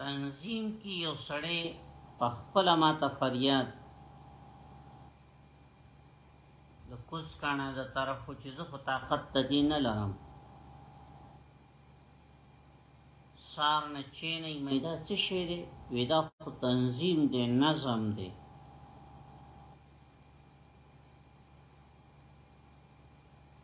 تنظیم کې یو سړی په خپل ماته فریاد د کوس کانه د طرف چې زه خو طاقت ته دی نه لرم سار نه چینې مې دا څه شي دی ودا خو تنظیم دی نظم دی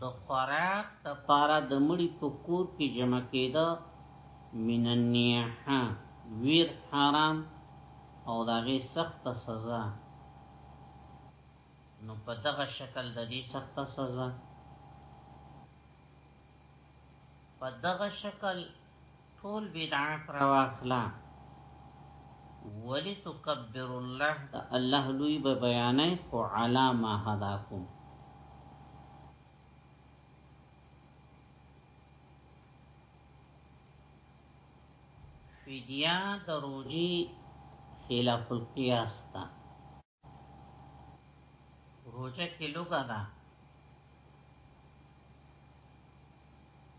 د خوراک د پاره د مړي په کور کې جمع کېده من النياحه ویر حرام او داغه سخت سزا نو په دغه شکل د دې سخت سزا په دغه شکل ټول بدعات را واخلا ولی تکبر الله د الله لوی به بیانې خو علا ما هداکم فدیا د روجی خلاف القیاس تا روجه کې لوګه ده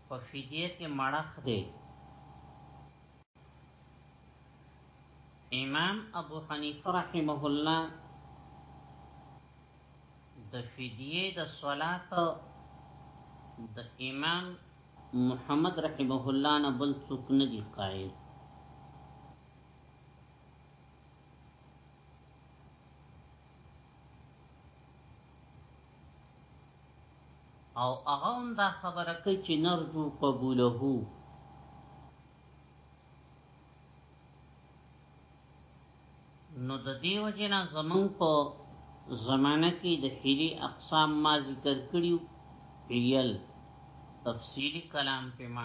په فدیه کې مړخ دی امام ابو حنیفه رحمه الله د فدیه د صلات د امام محمد رحمه الله نه بل څوک نه دی قائل او هغه هم دا خبره کوي چې نرجو قبوله نو د دې وجنه زمون په زمانه کې د حیلی اقسام ما ذکر کړیو حیل تفصیلی کلام په ما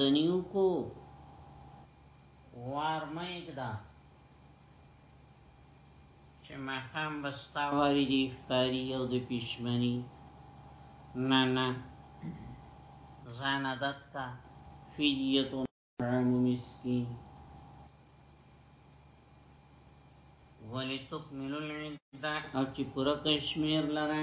دنیو کو وار مې کدا چې ما خام بستا واری دی ښکاری او د پښمنی نه نه ځان عادت کا فدیتو عام مسکین ولتکملوا العده او چې پوره کشمیر لره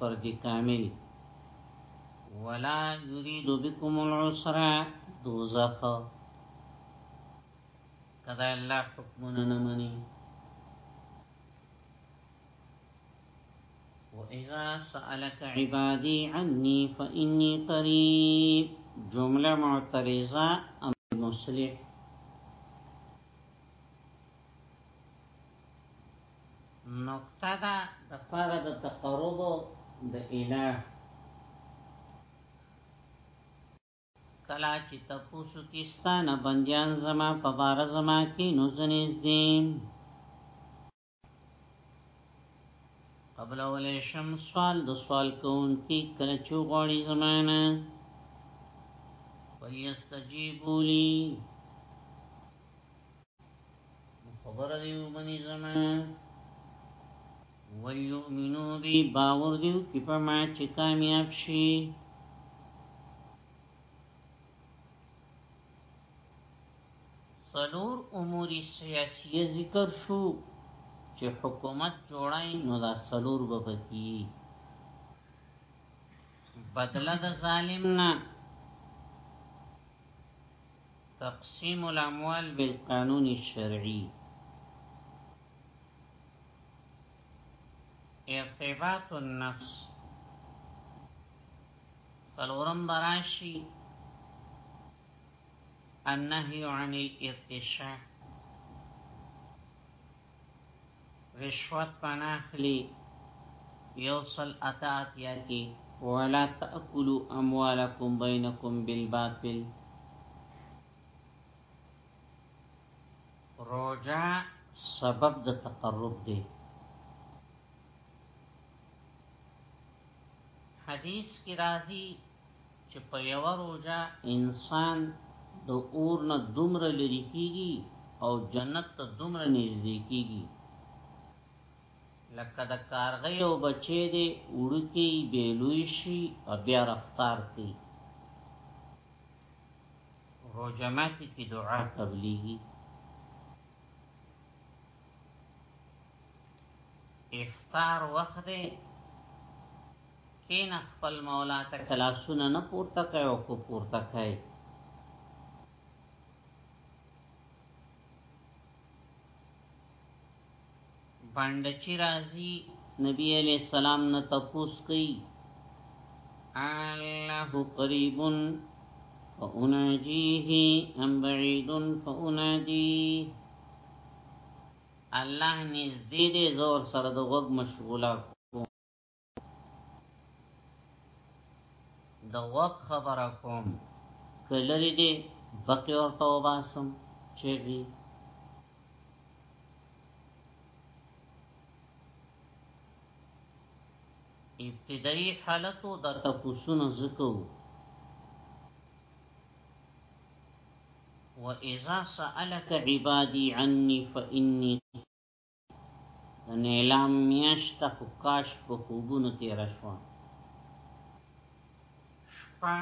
فرد کامل ولا يريد بكم العسر دوزخ کدا الله حکمونه نه وإذا سألك عبادي عني فإني قريب جملة معترضة أم مصلح نقطه ده د پاره د تقرب د اله کلا چې تپوسو کې ستانه بنديان زما په بار زما کې نو زنيز دي قبل اولې شم سوال د سوال کوون کې کله چې غوړي زمانہ وليستجيبوا لي خبر دیو منی زمان ولیؤمنو بی باور دیو کی پا ما چه کامیاب شی سلور امور سیاسیه ذکر شو چې حکومت جوړای نو دا سلور بپکی بدله د ظالم نه تقسیم الاموال بالقانون الشرعي ارتباط النفس سلورم براشی النهی عن الارتشاء رشوت پانا خلی یوصل اتا اتیا کی ولا تأکلو اموالکم بینکم بالباطل روجا سبب د تقرب دی حدیث کی راضی چې په یو روزه انسان د اور نه دومره لري کیږي او جنت ته دومره نږدې کیږي لکه د کارغې او بچې دې وړکی بیلوي شي او بیا رفتار کوي روزه ماتي کې دعا قبليږي افطار وخت کین خپل مولا ته کلاسونه نه پورته کوي او کو پورته کوي باندې چې راځي نبی علیہ السلام نه تپوس کوي الله قریب فأناجيه ام بعید فأناديه الله نږدې دې زور سره د وګ مشغوله د وخت خبره کوم کلری دی بقی ورته وباسم چې دی ابتدایي حالتو د تپوسونو زکو و اذا سألك عبادي عني فإني د نیلام میاشت خو کاش په خوبونو تیر شو شپه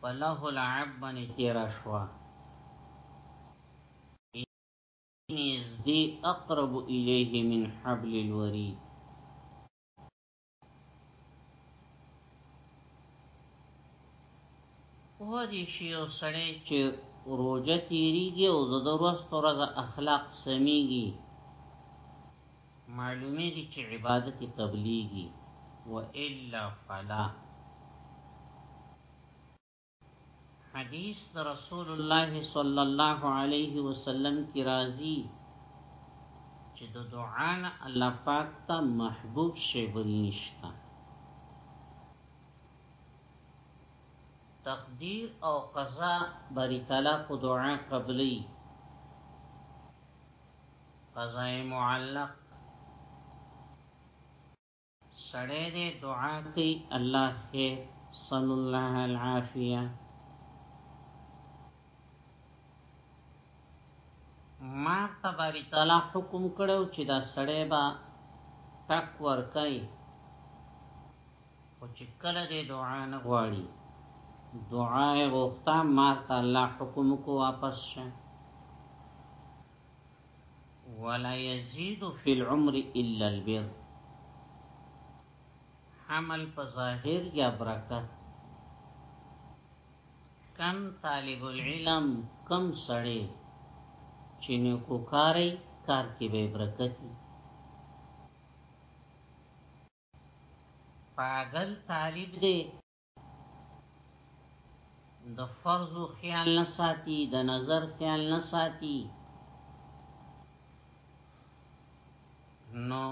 په له لعب باندې تیر شو نزدې اقرب الیه من حبل الورید وادي شي او سړی چې روزه تیریږي او د ورځ پر ورځ اخلاق سميږي معلومیږي چې عبادت قبليږي والا فلا حدیث د رسول الله صلی الله علیه وسلم کی راضی چې د دعا نه الله پاک ته محبوب شی بل نشته تقدیر او قضا بری تعالی خو دعا قبلی قضای معلق سړی دې دعا کوي الله خیر صلی الله العافیه ما تباری تعالی حکم کړو چې دا سړی با تک ور کوي او چې کله دې دعا نه غواړي دعا یې وخته ما ته الله حکم کو واپس شه ولا يزيد في العمر الا البر حمل په ظاهر یا برکت کم طالب العلم کم سړی چې نو کو کاری کار کې به برکت پاگل طالب دی د فرض خیال نه ساتي د نظر خیال نه ساتي نو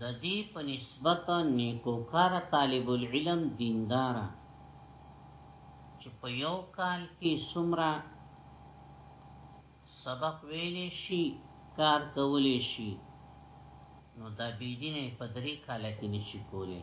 د دې په نسبت نیکوکار طالب العلم دیندار چې په یو کال کې څومره سبق ویلې شي کار کولې شي نو دا بيدینه په درې کال کې نشي کولې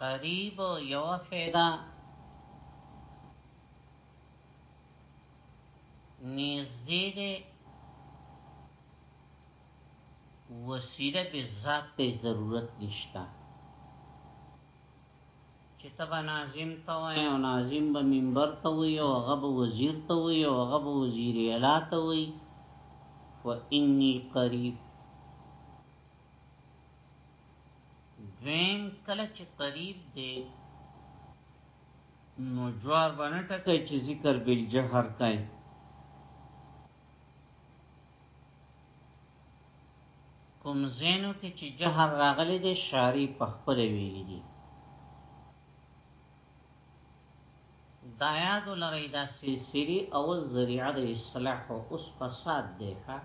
قریب یو فیدا نږدې دی وسیله به ذات ته ضرورت نشته چې تبا ناظم ته وای او ناظم به منبر ته وای او هغه به وزیر ته وای او هغه به وزیر اعلی ته وای و انی قریب دویم کله چې قریب دی نو جوار باندې ټکه چې ذکر بل جهر کوي کوم زینو کې چې جهر راغلي دي شاری په خپل ویلي دي دا یاد لرئ دا سلسله او ذریعہ د اصلاح او اس فساد دی ښا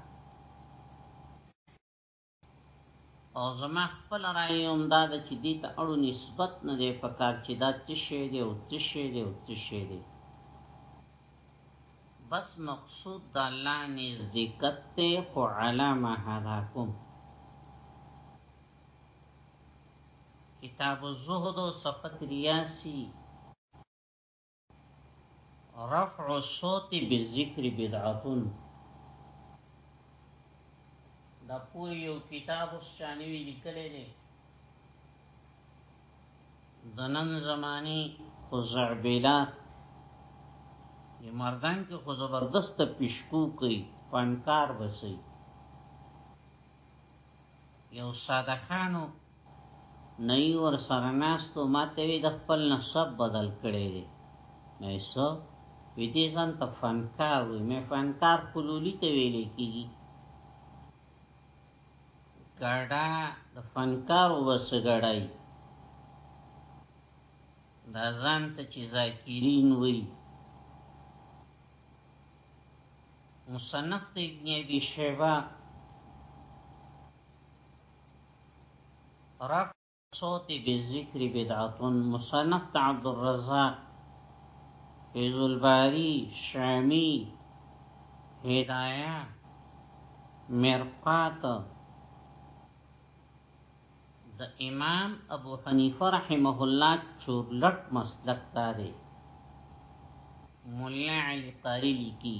او زما خپل رائے هم دا ده چې دې ته اړو نسبت نه دی پکار چې دا څه شی دی او څه شی دی او څه شی دی بس مقصود د الله نزدېکت ته خو علامه هداکم کتاب الزهد صفحه 83 رفع الصوت بالذکر بدعتون دا پوری یو کتاب اوس چانوی لیکلی دی د نن زمانی خزعبیلات د مردان کې خو زبردست پیشکو کوي پنکار بسي یو ساده خانو نئی ور سره ناستو ما ته وی د خپل نسب بدل کړی دی مې سو وی دې ځان ته فنکار وی مې فنکار کلولی ته ویلې کیږي ګړډا د فنکار وبس ګړای دا ځان ته چې ذاکرین وی مصنف ابن ابي شيبه رفع صوت بالذکر بدعت مصنف د عبدالرزاق فیض الباری شامی هدایه مرقات د امام ابو حنیفه رحمه الله چورلټ مسلک تا دی مولا علی قاری لیکي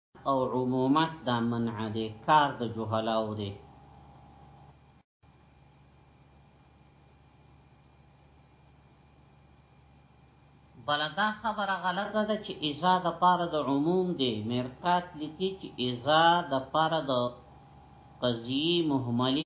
او عمومت دا منع دی کار د جهلاو دی بل دا خبره غلطه ده چې اذا د پاره د عموم دی مرقات لیکي چې اذا د پاره د قضیه مهملی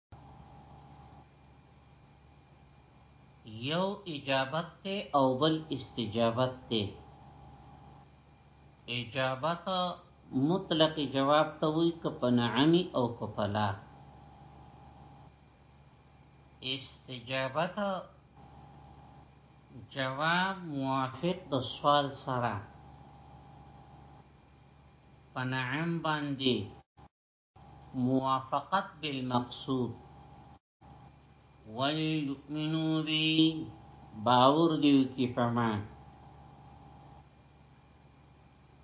یو اجابت ته او بل استجابت ته اجابت مطلق جواب ته وی ک په نعمی او ک په لا استجابت جواب موافق د سوال سره په نعم باندې موافقت بالمقصود وَلْيُؤْمِنُوا بِي باور دیو کی پما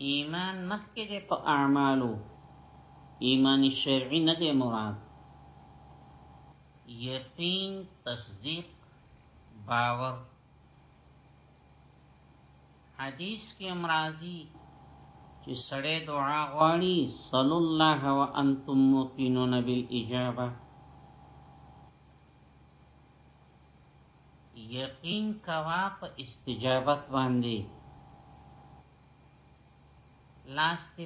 ایمان مخکې ده په اعمالو ایمان شرعی نه ده مراد یقین تصدیق باور حدیث کې امراضی چې سړی دعا غواړي صلی الله وانتم موقنون بالاجابه یقین کوا په استجابت باندې لاس ته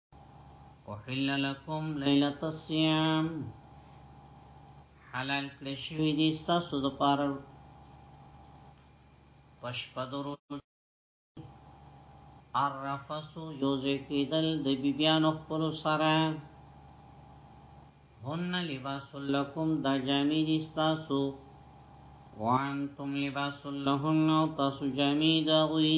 احل لكم ليله الصيام حلال کړی شوی دی تاسو د پاره پشپدرو عرفسو یوزه کېدل د بیبیانو خپل سره هن لباس لکم دا جامې دي تاسو وانتم لباس لهن او تاسو جامې دا وي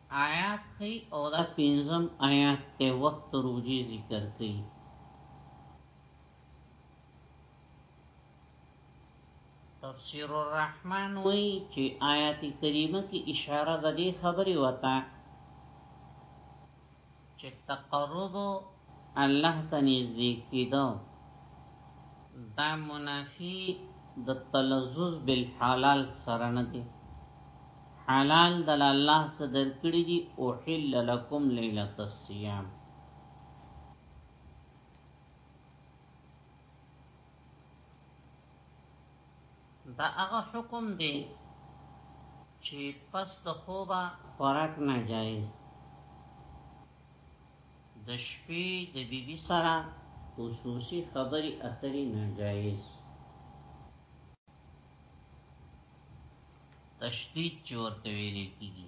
آیات کښی او دا پنځم آیات ته وخت روجی ذکر کړي تفسیر الرحمن وی چې آیات کریمه کې اشاره د دې خبرې وته چې تقرب الله ته نږدې کیدو دا منافی د تلذذ بالحلال سره نه دی حلال د الله صدر کړی دی او حل لكم ليله الصيام دا هغه حکم دی چې پس د خوبه خوراک ناجایز د شپې د بیبي سره خصوصي خبري اترې ناجایز تشدید چې ورته ویل کیږي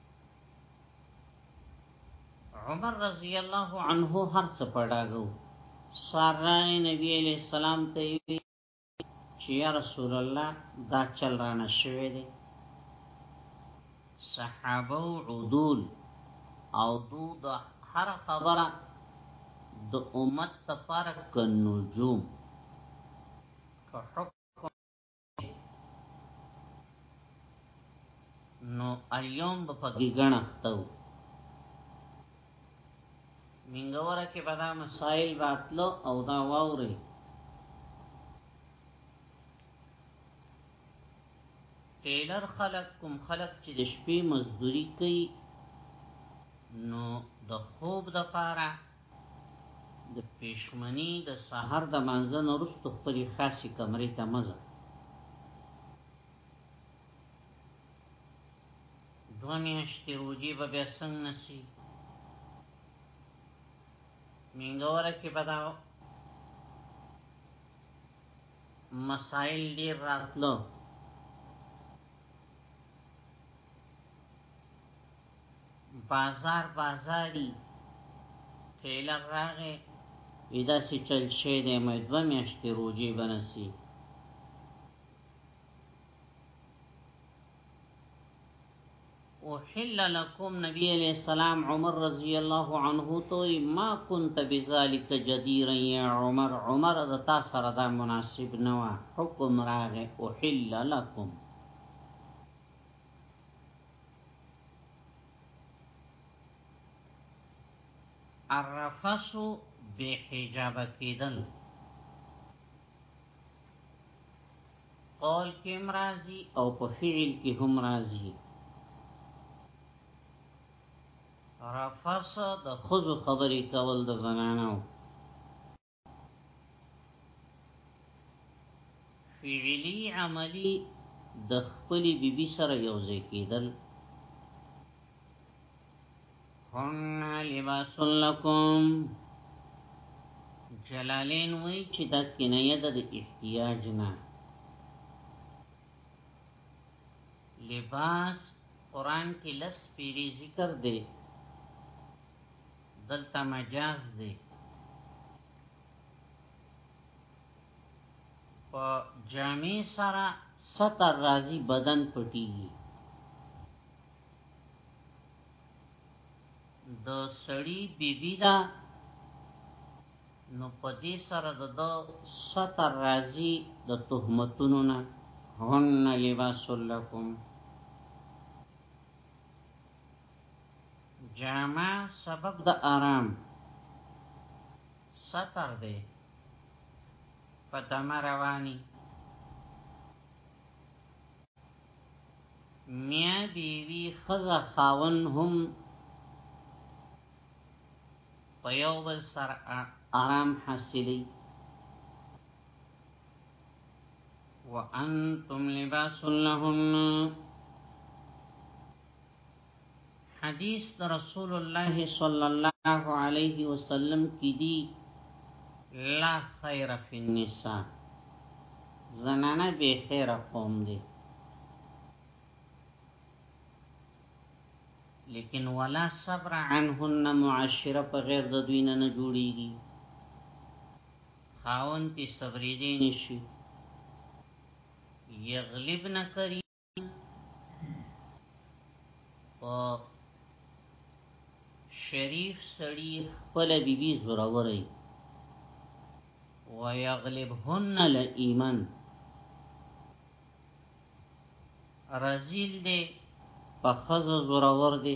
عمر رضی الله عنه هر څه پړاګو سارا نبی علیہ السلام ته وی چې یا رسول الله دا چل را نشوي دي صحابه او عدول او دو د هر خبره د امت تفارق کنجوم که حکم نو الیوم به پکی گنختو منگوره که بدا مسائل باتلو او دا واوری ټیلر خلق کوم خلق چې د شپې مزدوري کوي نو د خوب د پاره د پښمنی د سحر د مانځه نورستو خپل خاصی کمرې ته مزه دوه میاشتې روجي به بیا څنګه نسی منګوره کې به دا مسائل ډیر راتلو بازار بازاری ټیلر راغې ودا سی چل شې دې مې دوه میاشتې روجي بنسي وحل لكم نبی علیہ السلام عمر رضی الله عنه توي ما كنت بذلك جديرا يا عمر عمر ذتا سره دا مناسب نوا حکم راغه وحل لكم الرفث بی حجاب کیدل قول کې مرضی او په فعل کې هم مرضی رفث د خزو خبرې کول د زنانو فعلی عملی د خپل بیبي سره یوځای کېدل هن لباس لکم جلالین وی چې دا کنایه د احتیاج نه لباس قران کې لس پیری ذکر دی دلته مجاز دی په جامع سره ستر راضی بدن پټیږي د سړی بیبی دا نو په دې سره د ستر راضی د تهمتونو نه هن لباس لکم جامه سبب د آرام ستر دی په دمه رواني میا بیوی خزا خاون هم په یو بل سر آرام حاصلی وانتم لباس لهم حدیث د رسول الله صلی الله علیه وسلم کې دی لا خیر فی النساء زنانه به خیر قوم دی لیکن ولا صبر عنهن معاشره په غیر د دوی نه جوړیږي خاون تی صبرې دې نشي یغلبن کری شریف سړی خپل بیبي زوروري ويغلبهن الايمان رزيل دي په خزه زورور دي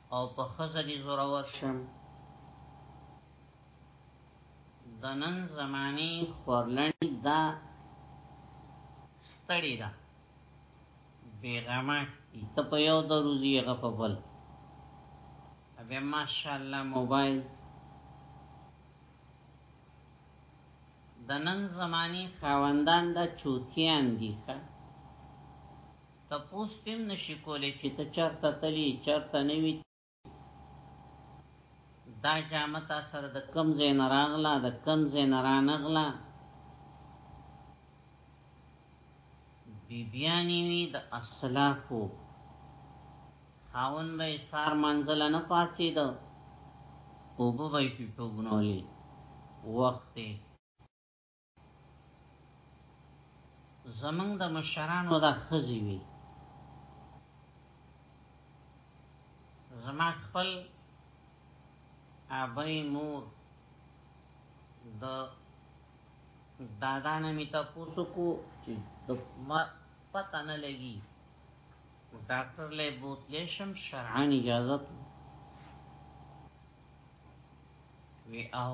او په خزه دي زورور شم د نن زماني خورلنډي دا ستړي ده بیغمه ته په یو د روزي هغه په بل ابه ماشاءالله موبایل د نن زماني خاوندان د چوتیان دي ښه تپوس پم نشی کولی چې ته چرته تلی چرته نوی دا جامه تا سره د کم ځای نه راغله د کم ځای نه رانغله بیبیانی وی د اصلافو خاون به سار منزل نه پاتې ده او به به په ګنولې وخت زمنګ د مشرانو د خزي وي زما خپل ابي مور د دادا نه میتا پوسو کو چې د ما پتا نه لګي ډاکټر له بوتلې شم شرعن اجازه وی او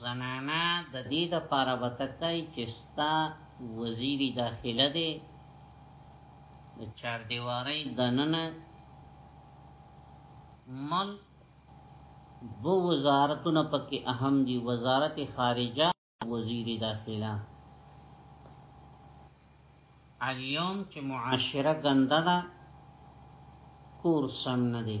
زنانا د دې د پاره بتکای چې ستا وزیر داخله دی د چار دیوارۍ دننه مل دو وزارتونه پکې اهم دي وزارت خارجه وزیر داخله الیوم چې معاشره ګنده ده کور سم نه دی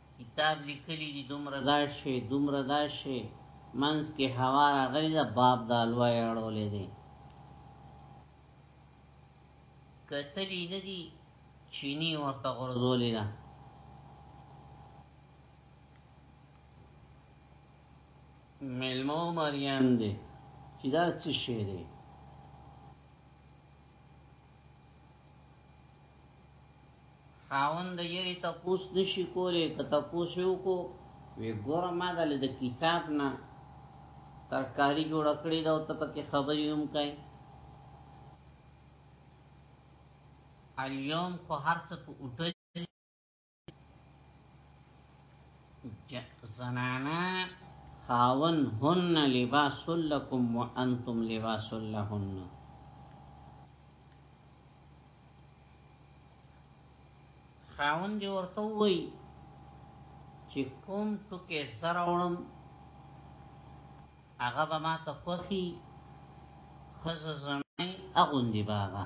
کتاب لیکلی دی دومره داشه دومره داشه منځ کې هوا راغلی دا باب د الوا یړولې دی کتلی ندی چینی ورته غرزولې ده ملمو مریم دی چې دا څه شی دی خاوند یری تپوس نشی کولی که تپوس یو کو وی ګوره ما د لید کتاب نه ترکاری جوړ کړی دا ته پکې خبرې هم کوي الیوم خو هرڅه په اوټل زنانا خاون هن لباس لکم وانتم لباس لهن خاون دی ورته وای چې کوم ټکه سره وړم هغه به ما ته خوخي خزه زمای اغوندي باغه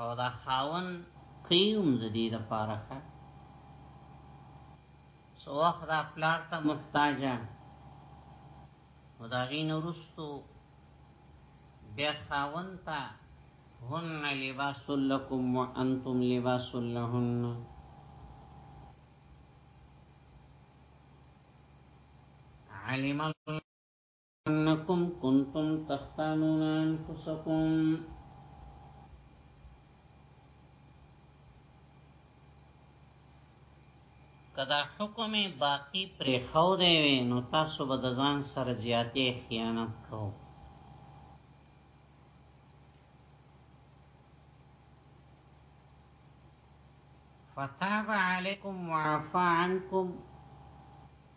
او دا خاون قیوم د دې لپاره ښه سو وخت دا پلار ته محتاجه او دا غین ورستو بیا خاون ته هن لباس لکم وانتم لباس لهن علم الله انکم کنتم تختانون انفسکم کدا حکم باقی پر خو دی نو تاسو به د ځان سره زیاتې خیانت کوو فتاب علیکم وعفا عنکم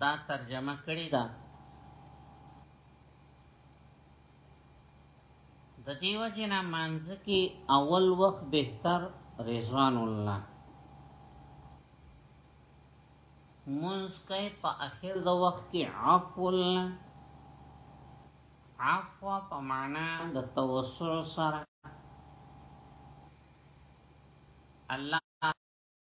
دا ترجمه کړی دا د دیو جنا مانځ کی اول وخت بهتر رضوان الله منځ کې په اخر د وخت کې عفو الله عفو په معنا د توسل سره الله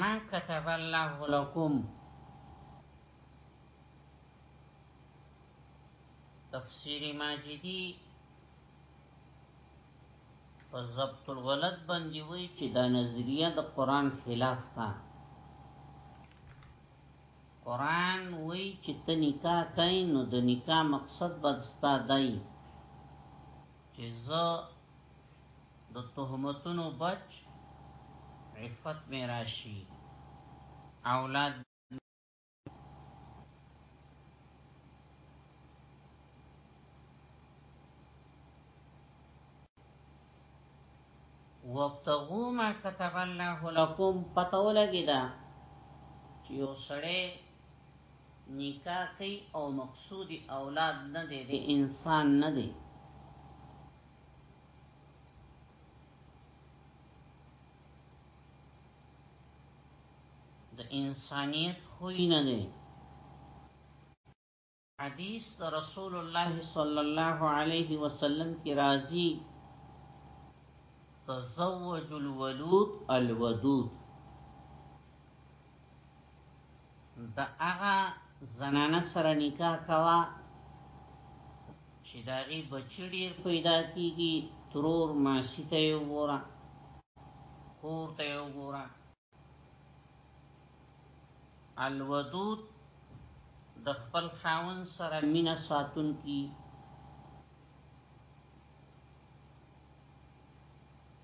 ما كتب الله لكم تفسیر ماجدی په ضبط الولد باندې وی چې دا نظریه د قران خلاف ده قران وی چې ته نکاح کین نو د نکاح مقصد بدستا دی چې زه د تهمتونو بچ عفت می راشي اولاد وابتغوا ما كتب الله لكم پته ولګی دا چې یو سړی نکاح کوي او مقصود اولاد نه دی د انسان نه دی د انسانیت خوی نه دی حدیث رسول الله صلی الله علیه وسلم کی راضی تزوج الولود الودود د هغه زنانه سره نکاح کوا چې داغي بچی ډیر پیدا کیږي ترور ماسی ته یو ګورا خور ته یو ګورا الودود د خپل خاون سره مینا ساتون کی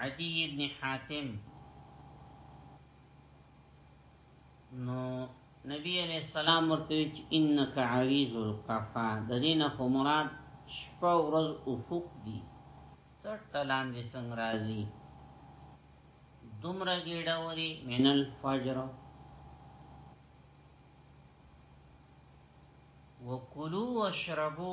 عدی ابن حاتم نو نبی علیہ السلام ورته چې انک عریض القفا د دینه خو مراد شپه ورځ افق دی سټه لاندې څنګه راځي دومره ګډه وری من الفجر وکلو واشربو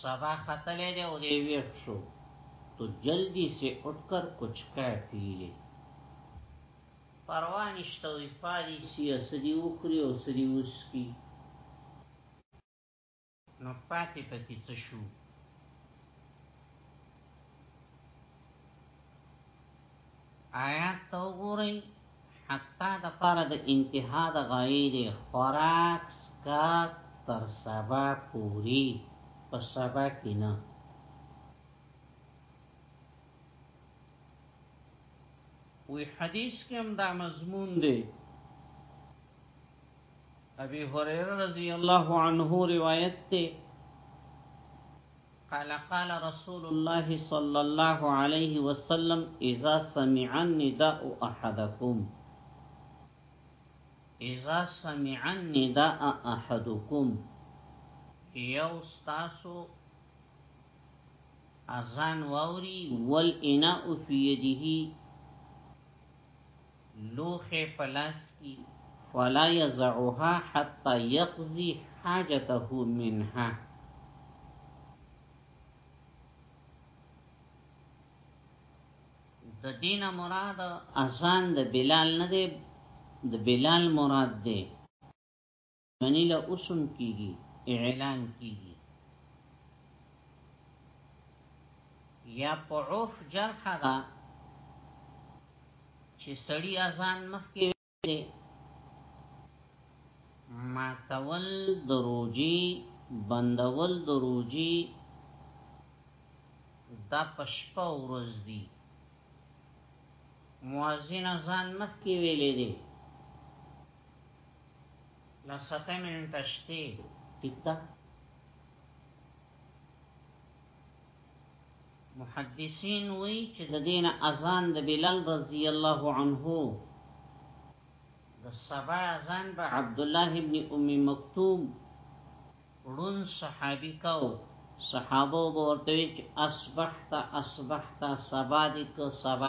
سبا خطلې دې او دې ویټ شو تو جلدی سے اٹھ کر کچھ کہہ پی لے پروا نشته وي پالي سي سدي وخري او سدي وسکي نو پاتې پکې څه شو آیات ته وګورئ حتی د پاره د انتها د غایې دی خوراک سکاک تر سبا پوری په سبا کی نه وی حدیث کې هم دا مضمون دی ابي هريره رضی الله عنه روایت ته قال قال رسول الله صلى الله عليه وسلم اذا سمع النداء احدكم اذا سمع النداء احدكم یو ستاسو اذان ووري والاناء في يده لوخه په لاس کی فلا يزعها حتى يقضي حاجته منها د دینه مراد اذان د بلال نه دی د بلال مراد دی منی له اوسم کیږي اعلان کیږي یا په عرف جرخه ده چې سړی اذان مخکې وي ماتول دروجي بندول دروجي دا پشپا ورځ دي مؤذن اذان مخکې ویلې دي لا سته منټ شته ټیک ده محدثین وی چې د دین اذان د بلال رضی الله عنه د سبا اذان به عبد الله ابن ام مکتوم ړون صحابي کو صحابه ورته چې اصبحت اصبحت سبا دې کو سبا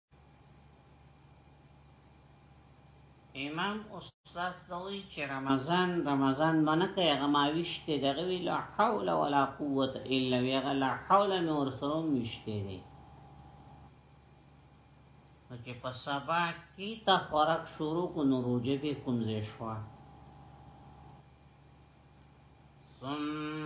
امام استاد دوی چې رمضان رمضان باندې کوي هغه ما وشته دغه وی لا حول ولا قوت الا بالله لا حول نور سره وشته دي چې په سبا کې تا خوراک شروع کو نو روزه به کومځې شو ثم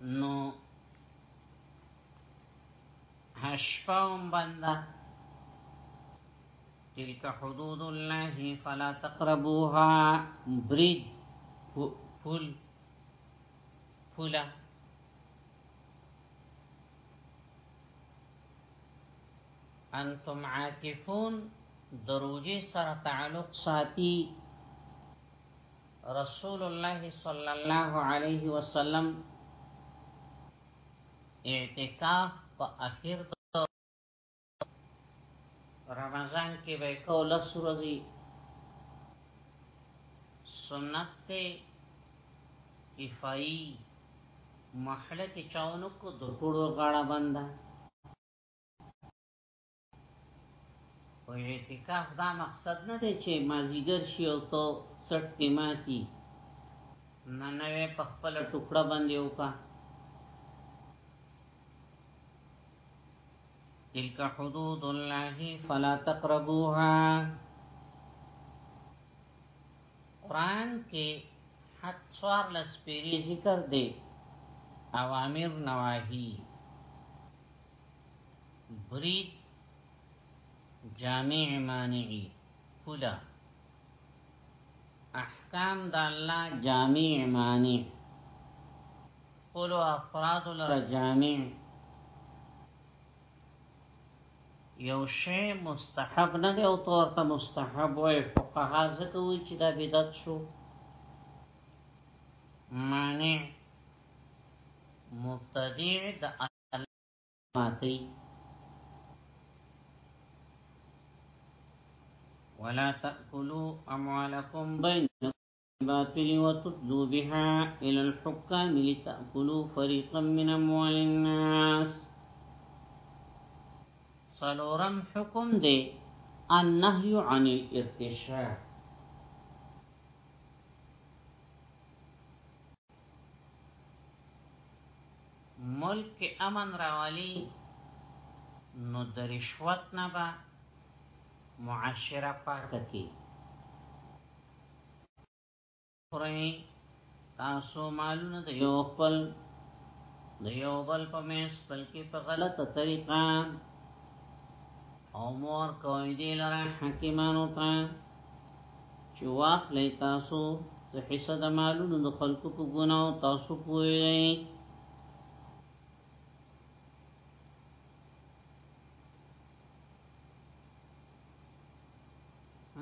نو هشفاهم بنده تلك حدود الله فلا تقربوها بريد فل فل انتم عاكفون دروجي سر تعلق ساتي رسول الله صلی الله علیه وسلم اعتکاف په اخر رمضان کې به کوله سورځي سنت ته کفایي محله کې چاونو کو د ټولو غاړه بنده او اعتکاف دا مقصد نه دی چې مازیګر شي او تو سټ کې ماتي نه نوې په خپل ټوکړه باندې وکا تلك حدود الله فلا تقربوها قرآن کې حد څوار لس پیری ذکر دی اوامر نواهی برید جامع مانعی پولا احکام د الله جامع مانع خپل افراد لره جامع یو شی مستحب نه دی او تور ته مستحب وای فقها ځکه وی چې دا بدعت شو مانع مبتدع د ماتي ولا تاكلوا اموالكم بينكم باطل وتدلوا بها الى الحكام لتاكلوا فريقا من اموال الناس سلورم حکم دی النهی عن الارتشاء ملک کې امن راولي نو د رشوت نه به معاشره پاکه کی خورئ تاسو مالونه د یو خپل د یو بل په میس بلکې په غلطه طریقه او مور کوي دی لره حکیمانو ته چې واق لې تاسو د حصہ د مالونو د خلکو په ګناو تاسو پوهیږئ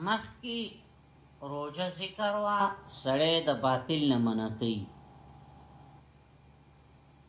مخکی روجه ذکر وا سړی د باطل نه منتی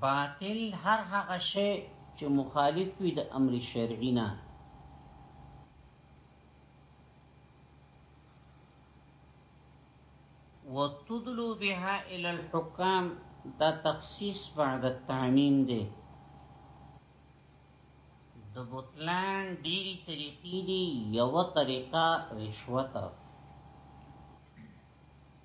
باطل هر هغه شی چې مخالف وي د امر شرعي نه. وتدلو بها الى الحکام دا تخصیص بعد التعمیم دی د بطلان ډیری طریقې دي یو طریقه رشوت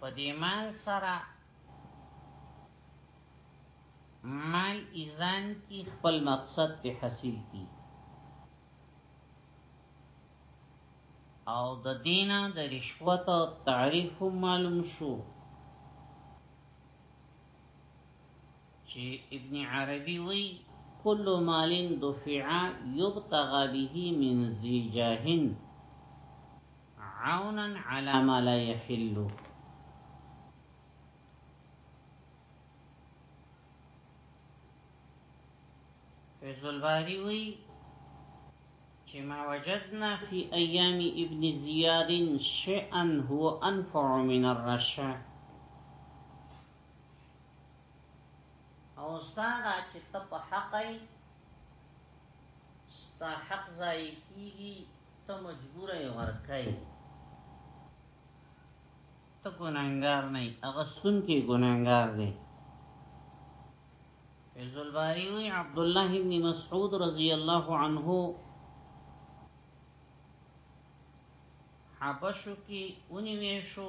په دې مال سره مال ایزان کی خپل مقصد په حاصل کی او د دینه د رشوت تعریف معلوم شو چې ابن عربي وی كل مال دفع يبتغى به من ذي جاه عونا على ما لا يحل فیض الباری وی چه ما وجدنا في ايام ابن زياد شئن هو انفع من الرشا او استاد چې ته په حق یې ستا حق ځای کیږي ته مجبور یې ورکای ته ګناګار نه هغه سن کې ګناګار دی فیض الباری وی عبد الله ابن مسعود رضی الله عنه حبشو کې اونې ویشو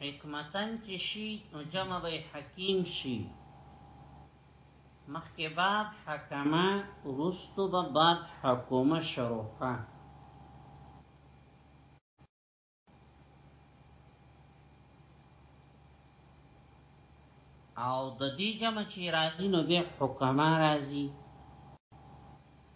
حکمتن چې شي نو جمع به حکیم شي مخکې باب حکمه ورستو به باب حکومه شروفه او د دې جمع چې راځي نو به حکما راځي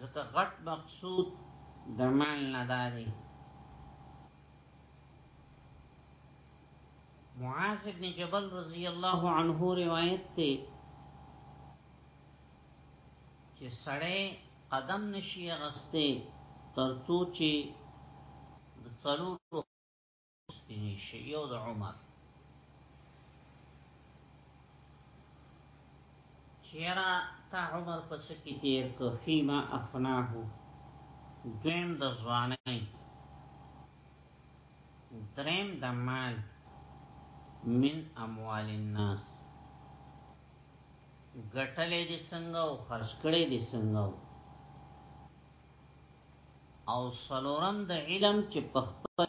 ځکه غټ مقصود د مال نه داري معاذ ابن جبل رضی الله عنه روایت ته چې سړی قدم نشي غسته ترڅو چې د څلورو سپینې شي او د عمر چیرا تا عمر پس کی تیر که فیما افناهو دویم د ځوانۍ دریم د مال من اموال الناس ګټلې دي څنګه او خرج کړې دي څنګه او سلورم د علم چې په خپل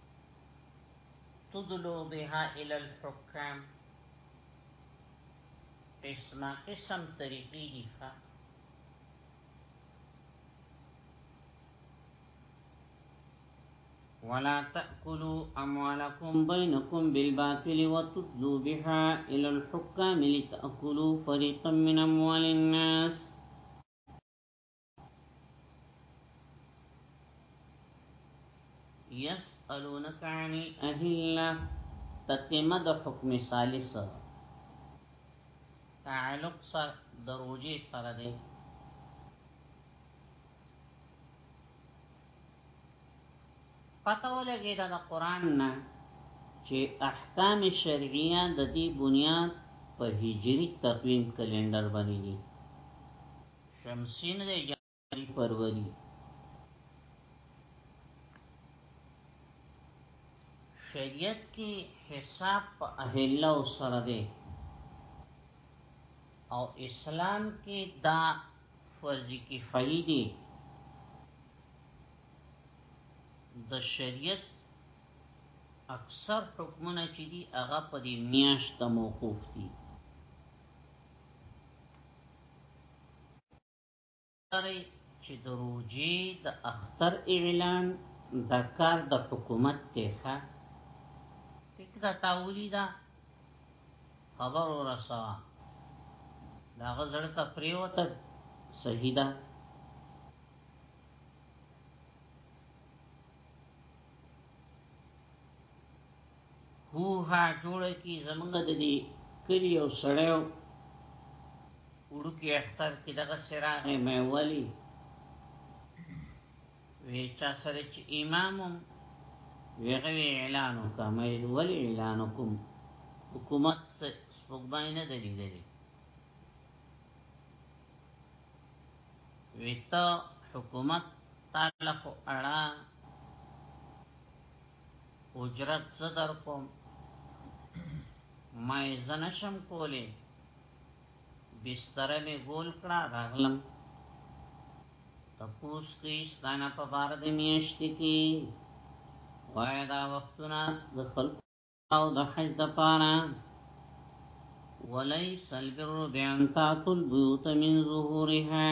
تدلو بها الى الحكام قسم قسم طریقی دیفا ولا تأكلوا أموالكم بينكم بالباطل وتدلوا بها إلى الحكام لتأكلوا فريقا من أموال الناس يسألونك عن الأهلة تتمه د حکم ثالث تعلق سر دروجه سر دی پته ولګی دا د قران نه چې احکام شرعیه د دې بنیاد په هجری تقویم کلندر باندې دي شمسی نه دی جنوری فروری شریعت کې حساب په اهله او سره دی او اسلام کې دا فرض کفایي دی د شریعت اکثر حکمونه چې دي هغه په دې میاشت موقوف دي لري چې د روجي د اختر اعلان د کار د حکومت تیخه فکره تاولی دا خبر ورسا دا غزړ ته پریوته صحیح ده هوها جوړه کی زمونږ د دې کلی او سړیو وړو کې اختر کې دغه سراغه مې ولی وی چا سره چې امامم ویغوی اعلان وکړه مې ولی اعلان وکم حکومت سپوږمۍ نه دی لیدلی ویتا حکومت تعالی خو اړه اجرت څه در کوم ما زنشم کولی بستر می گول کړه راغلم تپوس کی ستانه په بار د میشت کی وای دا وختونه د خلق او د حج د پاره وليس البر بأن تأتوا البيوت من ظهورها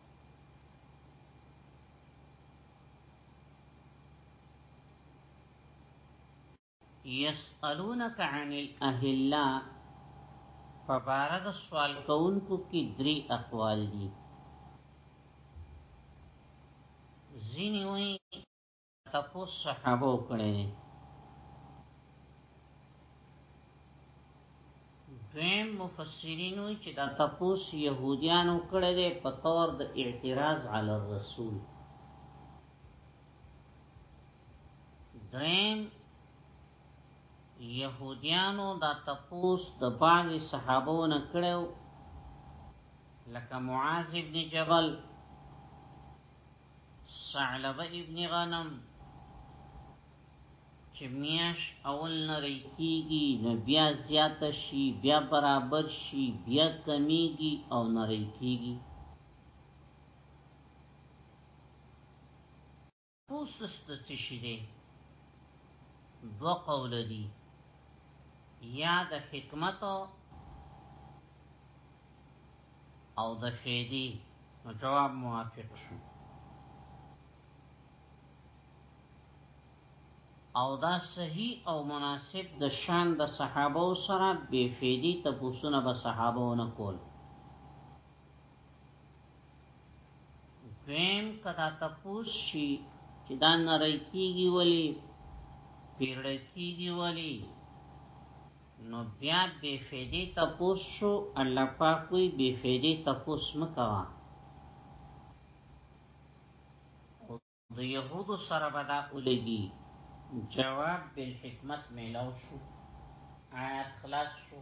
یسالونک عن الاهلا په بار د سوال کوونکو کې درې اقوال دي ځینې وایي تپوس صحابه کړی دی دویم مفسرین وی چې دا تپوس يهوديانو کړی دی په تور د اعتراض علی الرسول دریم يهوديانو دا تپوس د بعضی صحابو نه کړو لکه معاذ ابن جبل ثعلبه ابن غنم چې میاش اول نری کیږي نو بیا زیات شي بیا برابر شي بیا کمیږي او نری کیږي پوسست تشي دي دو قول دي یا د حکمت او د فیدی نو جواب موافق شو او دا صحیح او مناسب د شان د صحابه سره بے فیدی تپوسونه به صحابه نه کول دویم کدا تپوس شي چې دا نری کیږي ولی پیړی کیږي ولی نو بیا بی فیدی تپوس شو الله پاک وی بی فیدی تپوس مکوا د یهودو سره بدا اولګي جواب بل حکمت میلاو شو آیات خلاص شو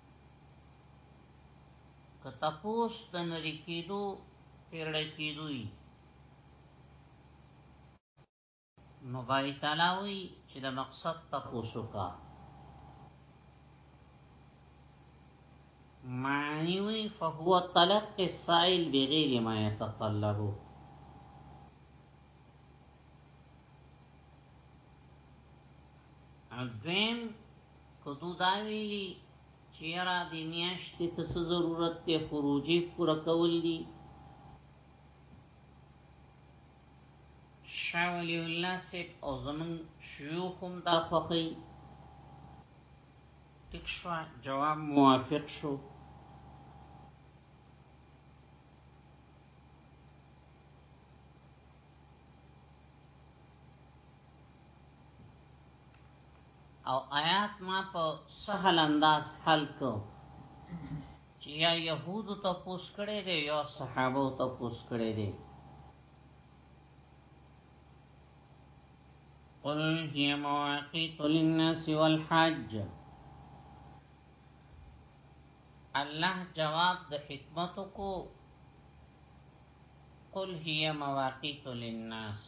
که تپوس د نری کېدو پیړی کېدو وي نو باری تعالی وی چې د مقصد تپوس وکا معنی وی فهو طلب کې سائل بغیر ما يتطلبو دویم که دو دا ویلی چی یرا دی میاشتی ته څه ضرورت ته خروجی پورا کول دی شاه ولی الله سیب او زمون شیوخ هم دا خوخی تکشوا جواب موافق شو او آیات ما په سهل انداز حل کو چې یا يهودو ته پوس کړي دي یا صحابه ته پوس کړي دي قل هي مواقيت للناس والحج الله جواب د حکمت کو قل هي مواقيت للناس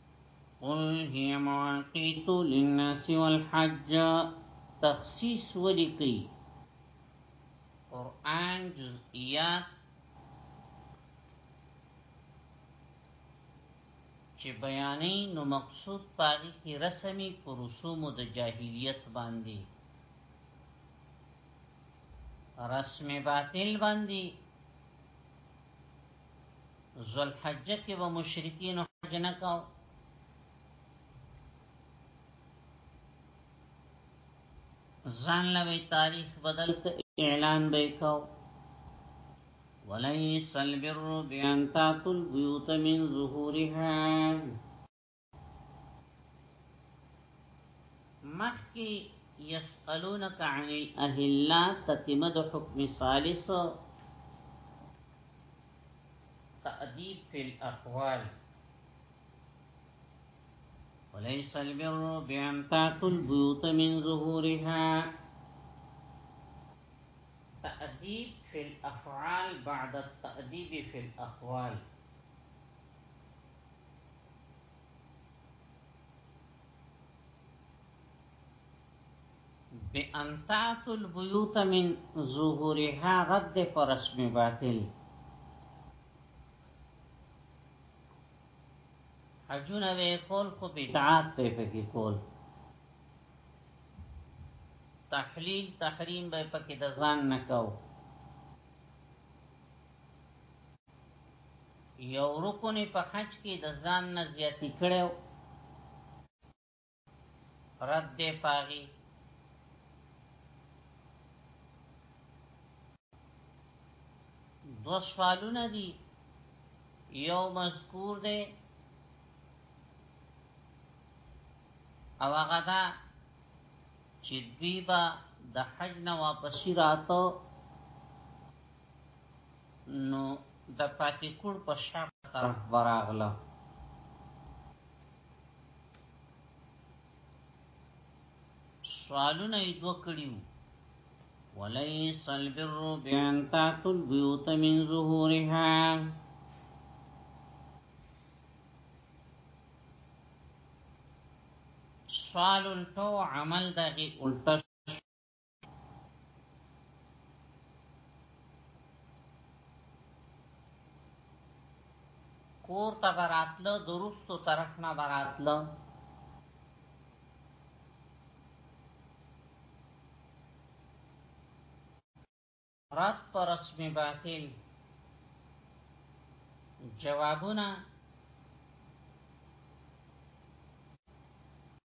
قل هي مواقيت للناس والحج تخصیص ولیکي قرآن جزئیات چې بیانې نو مقصود پاغي کې رسمي پر رسوم د جاهلیت باندې رسم باطل باندې ذوالحجه کې به مشرکین حج نه کاو ځان لوي تاریخ بدل ک اعلان به کاو وليس البر بأن تأتوا البيوت من ظهورها مخکی يسألونك عن الأهلا تتمد حكم ثالث تأديب في الأقوال وليس البر بأن تعطوا البيوت من ظهورها تأديب في الأفعال بعد التأديب في الأقوال بأن تاتو البيوت من ظهورها رد پر رسم باطل حجونه به کول خو بدعات ته پکې کول تحلیل تحریم به پکې د ځان نه کاو یو رکن په حج کې د ځان نه زیاتی کړو رد دی پاغي دو سوالونه دي یو مذکور دی او هغه دا چې دوی به د حج نه واپسی راتو نو د پاتې کور په شا په طرف براغله سوالونه یې دوه کړیو وليس البر بأن تأتوا البيوت من ظهورها سوال الټو عمل دغه الټ کور ته براتله درستو طرف نه براتله رات پر رسمی باطل جوابونه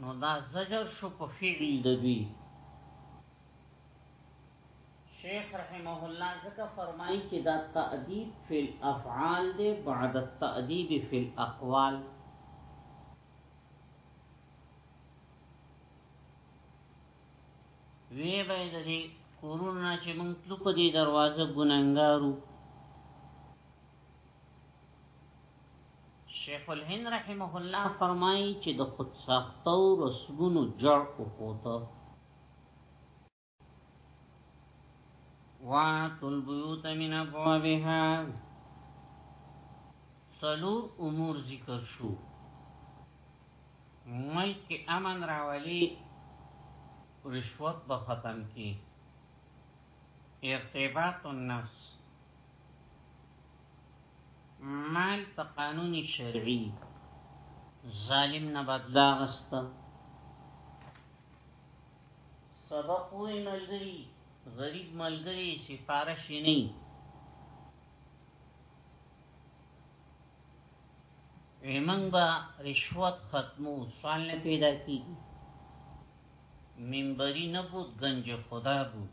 نو دا زجر شو په فعل د دوی شیخ رحمه الله ځکه فرمایي چې دا تأدیب فی الافعال دی بعد التأدیب فی الاقوال وی به د دې کورونه چې موږ تلو په دې دروازه ګننګارو شیخ الهند رحمه الله فرمایي چې د خود ساختو رسمونو جوړ وکوته واتو البیوت من ابوابها سلور امور ذکر شو ملک کې امن راولي رشوت به ختم کی ارتباط النفس مال په قانون شرعي ظالم نه بدلا غست سبق وی ملګری غریب ملګری سفارش نه ایمنګ با رشوت ختمو سوال نه پیدا کی منبری نه بود گنج خدا بود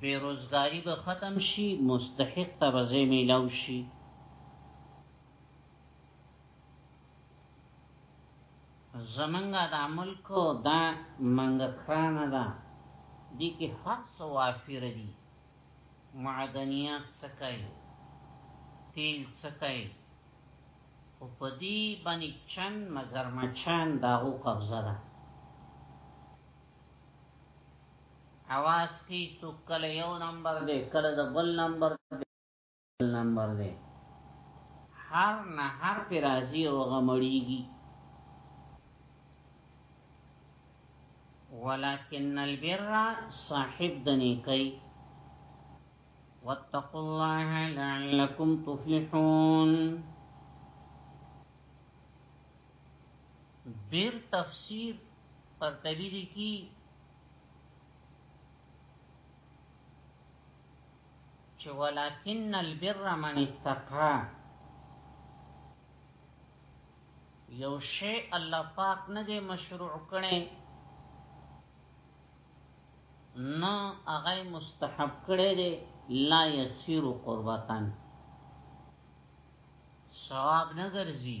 بیروزګاری به ختم شي مستحق ته به ځای میلاو شي زمنګا دا ملک دا منګ کرانه ده دي کې هر څه وافر دي معدنیات څه کوي تیل څه کوي او په دې باندې چن مګر مچان داغو قبضه ده اواز کی تو کله یو نمبر دی کله د بل نمبر دی بل نمبر دی هر نه هر پر راضی او غمړیږي ولكن البر صاحب دنی کوي واتقوا الله لعلكم تفلحون بیر تفسیر قرطبی لیکي چې ولکن البر من اتقا یو شی الله پاک نه دی مشروع کړي نه هغه مستحب کړي دی لا یسیر قربتن ثواب نه ګرځي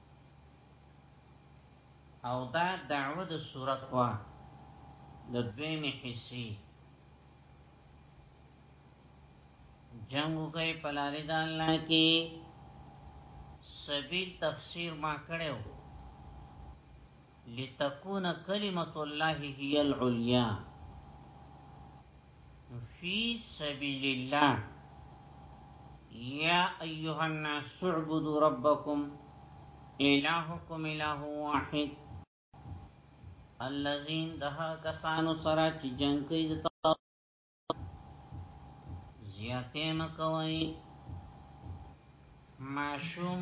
او دا دعوه د صورت وا د دویمې حصي جنگ وکړي په لار د الله کې سبیل تفسیر ما کړو لتكون كلمه الله هي العليا فی سبیل الله یا ایها الناس اعبدوا ربکم الہکم الہ واحد الذین ده کسانو سره چې جنگ کوي د زیاتې مکوي ماشوم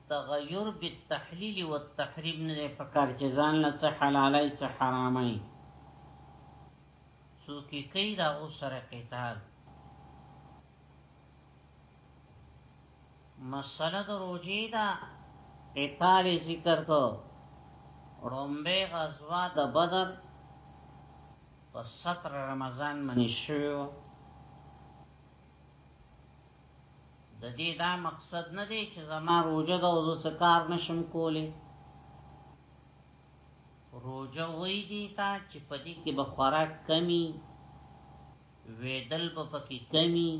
تغیر بالتحلیل والتحریم نه پکار چې ځان له څه حلالای څه حرامای څوک کوي دا او سره قتال مسله د روجی دا قتال ذکر کو رومبه غزوه د بدر په 17 رمضان باندې شو د دې دا مقصد نه دی چې زما روزه د اوزو سکار نشم کولی روزه وې دي تا چې پدې کې به خوراک کمی وېدل به پکې کمی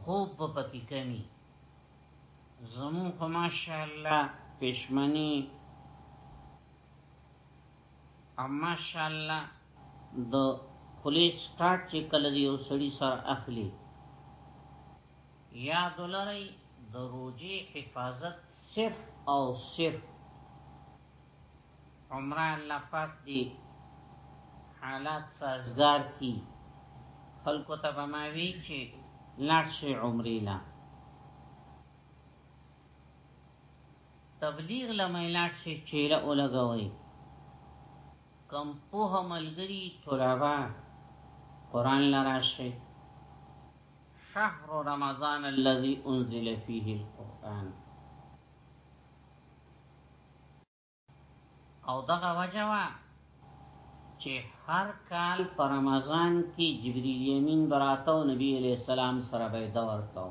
خوب به پکې کمی زمو په ماشاءالله پښمنی ماشاءالله د خلی سټارټ چې کله دی یو سړی سر اخلي یاد لرئ د روجي حفاظت صرف او صرف عمره الله پاک دی حالات سازگار کی خلکو ته بماوی چې لاړ شي عمرې لا تبلیغ لملاټ شي چیرې ولګوي کم په ملګری طلبه قران لراشي شهر رمضان الذي انزل فيه القران او دغه وجوا چې هر کال په رمضان کې جبرئیل امین براتو نبی علیہ السلام سره به دور کاو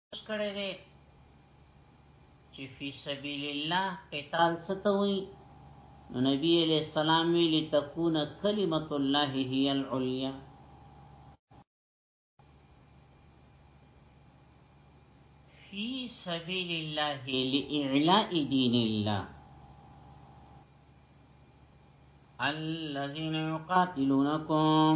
کړه دې چې فی سبیل الله قتال ستوي نبی علیہ السلام ویلی تکون کلمت الله هی العلیا فی سبیل الله لإعلاء دین الله الذين يقاتلونكم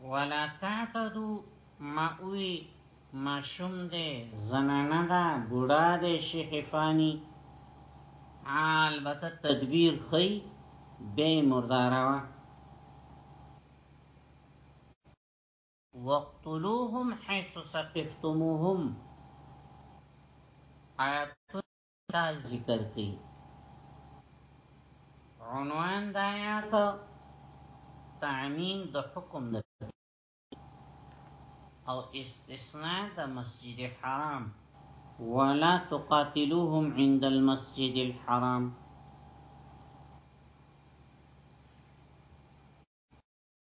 ولا تعتدو ماوی ماشوم دی زنانه ده بوډا دی شیخ فانی البته تدبیر خی بی مرداره وه وقتلوهم حيث سقفتموهم آیاتونه کال ذکر کړي عنوان د آیات تعمیم د حکم د او استثناء د مسجد حرام ولا تقاتلوهم عند المسجد الحرام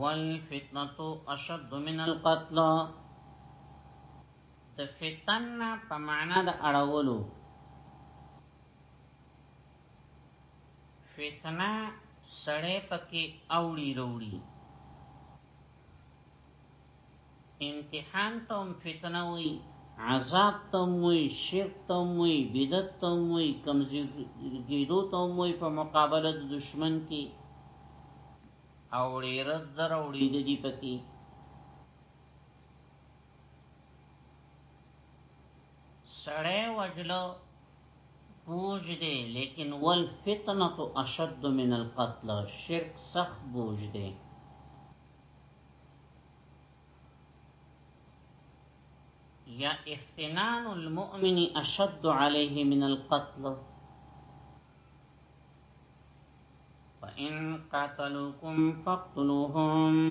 والفتنه اشد من القتل د فتن په معنا د اړولو فتنه سړې پکې اوړي وروړي امتحان تم فتنه وی عذاب تم وی شرک تم وی بدت تم وی کمزیدو تم وی په مقابله د دشمن کی او ډیرز در اوړي د دې پکې سړی وجلو بوج دی لیکن والفتنه اشد من القتل شرک سخت بوج دی یا افتنان المؤمن اشد عليه من القتل وإن قتلوكم فاقتلوهم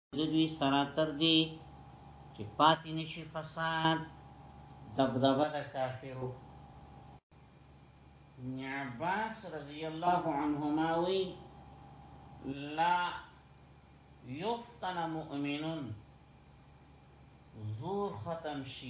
دوی سره تر دې چې پاتې نشي فساد دبدبه د کافرو ابن عباس رضی الله عنهما وی لا یفتن مؤمنون زور ختم شي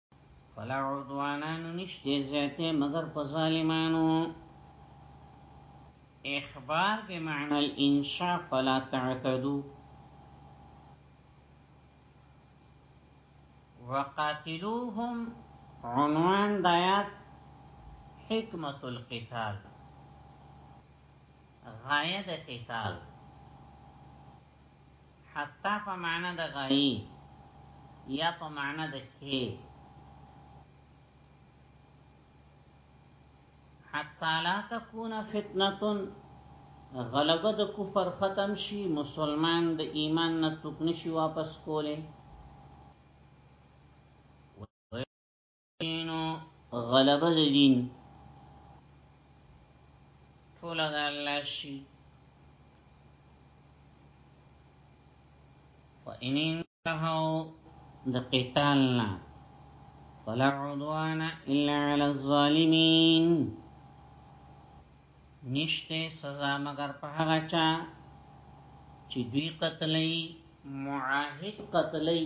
فلا عدوانا نشته زیاته مگر په ظالمانو اخبار بمعنى الانشاء فلا تعتدو وقاتلوهم عنوان دایات حکمت القتال غایه د قتال حتا په معنا د غایي یا په معنا د کې حتا لا تکون فتنتن غلبه د کفر ختم شي مسلمان د ایمان نه تک نشي واپس کوله دینو غلبه د دین ټول د الله شي وان انتهوا د قتالنا فلا عدوان الا على الظالمين نشته سزا مگر په هغه چا چې دوی قتلې معاهد قتلې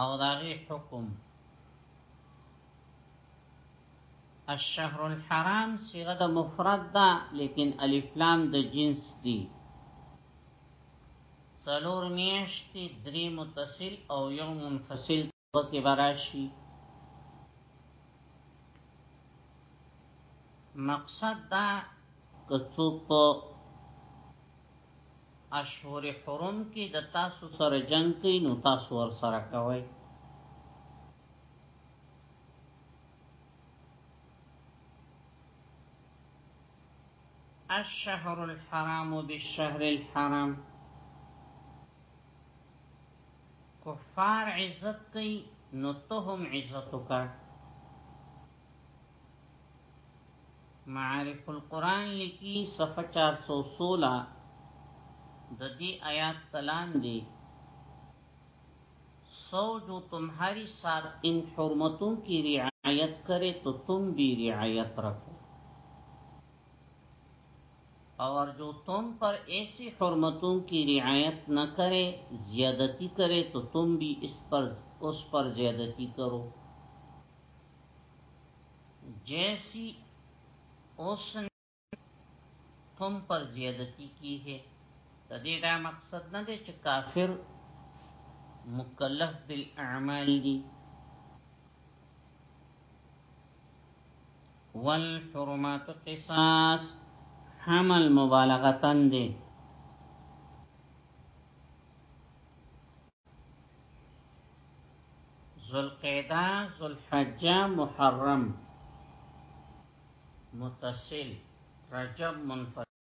او داغي حکم الشهر الحرام صيغه د مفرد ده لیکن الف لام د جنس دي څلور میاشتې درې متصل او یو منفصل پکې براشي مقصد دا که څوک په اشهر حرم کې د تاسو سره جنگ کوي نو تاسو ور سره کوئ الشهر الحرام بالشهر الحرام کفار عزت کوي نو ته هم عزت وکړه معارف القرآن لکی صفحه 416 د دې آیات تلان دی سو جو تمہاری ساتھ ان حرمتوں کی رعایت کرے تو تم بھی رعایت رکھو اور جو تم پر ایسی حرمتوں کی رعایت نہ کرے زیادتی کرے تو تم بھی اس پر اس پر زیادتی کرو جیسی اس نے تم پر زیادتی کی ہے تدیدہ مقصد نہ دے چه کافر مکلف بالاعمال دی والحرمات قصاص حمل مبالغتن دی ذوالقعده ذوالحجه محرم متصل رجب منفصل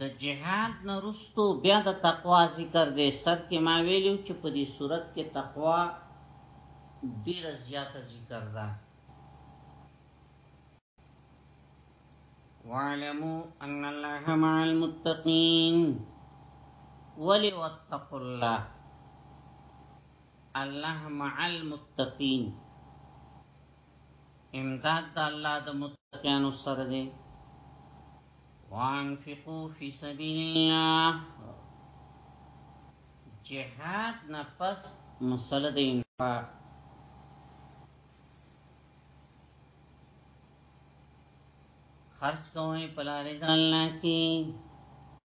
د جهاد نه رستو بیا د تقوا ذکر دی سر کې ما ویلو چې په دې صورت کې تقوا ډیر زیاته ذکر ده وعلموا ان الله مع المتقين ولي واتقوا الله الله مع المتقين امداد د الله د متقینو سره دی وانفقوا فی سبیل الله جهاد نفس مسله د انفاق خرج کوئ پلارې د الله کې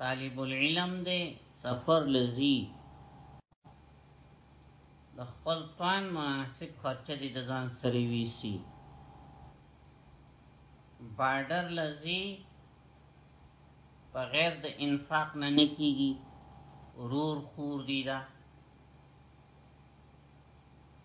طالب العلم دې سفر لذي د خپل توان مناسب خرچه دې د ځان سره ویسي بارډر لذي بغیر د انفاق نه نکېږي رور خور دی دا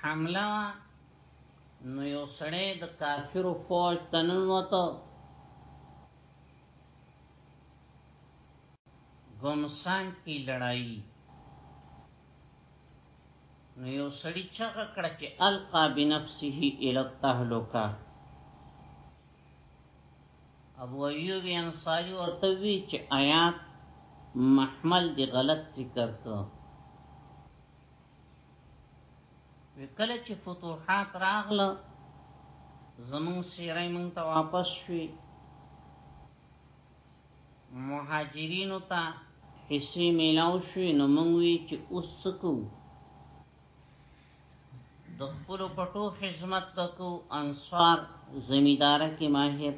حمله وه نو یو سړی د کافرو فوج ته ننوته ګمسان کې لړای نو یو سړی چغه کړه چې القا بنفسه الى التهلكه ابو ایوب انصاری ورته وی چې آیات محمل دی غلط ذکر کړ وکله چې فتوحات راغله زمون سیرای مونږ ته واپس شوي مهاجرینو ته حصے میلاو شوی نو منگوی چه اوس سکو دخپلو پټو خدمت دکو انصار زمیدارکی ماهر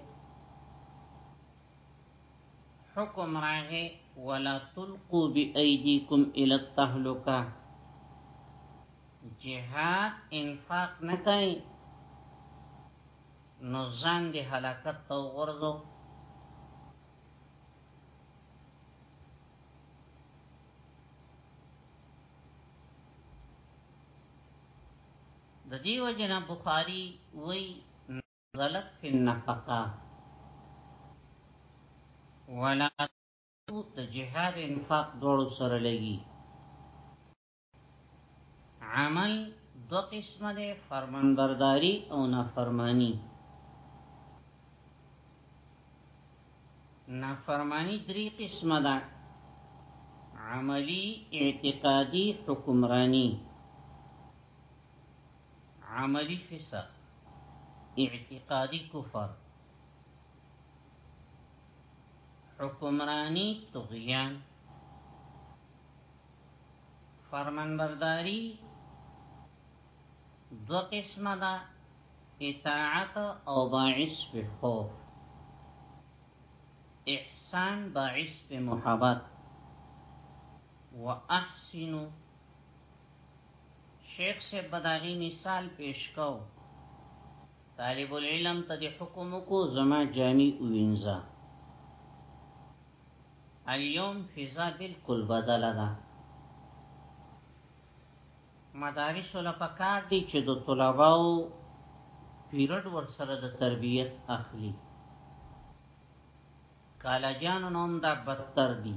حکم راغی ولا تلقو بأیدیکم الی التهلکه جهاد انفاق نه کوي نو ځان دې هلاکت ته ورځو د دیو جنا بخاری وی غلط فی النفقه ولا د جهاد انفاق دوړو سره لګي عمل دو قسمه ده فرمان برداری او نافرمانی نافرمانی دری قسمه ده عملی اعتقادی حکمرانی عملی فسق، اعتقادی کفر، حکمرانی طغیان، فرمانبرداری دو قسمه ده اطاعت او باعث په خوف احسان باعث په محبت واحسنو شیخ صاحب به داغي مثال پیش کو طالب العلم ته د حکم کو زما جامع وینځه اليوم فضا بالکل بدله ده مدارس له پکار دي چې د طلباو پیرډ ور سره د تربیت اخلي کالجانو نوم دا بدتر دي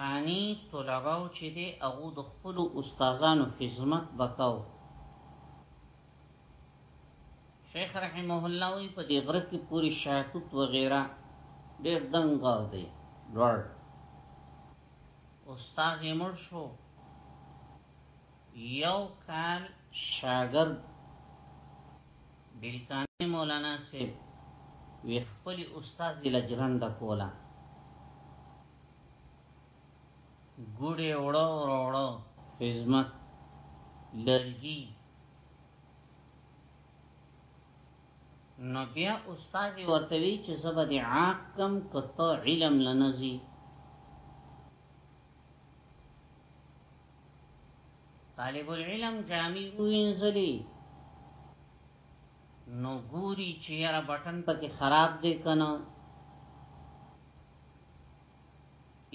افغاني طلباو چې دي هغو د خپلو استادانو خدمت به کاو. شیخ رحمه الله وی په دې غره کې پوری شاتوت وغیره ډیر دنګ غر دی لوړ استاد یې مړ شو یو کال شاګرد بلکانه مولانا صاحب وی خپل استاد لجرند کولا ګوډه وړو وړو خدمت لرګي نو بیا استاد ورته وی چې زبر د عاق کم کته علم لنزي طالب العلم جامع وینځلي نو ګوري چې یاره بټن پکې خراب دی کنه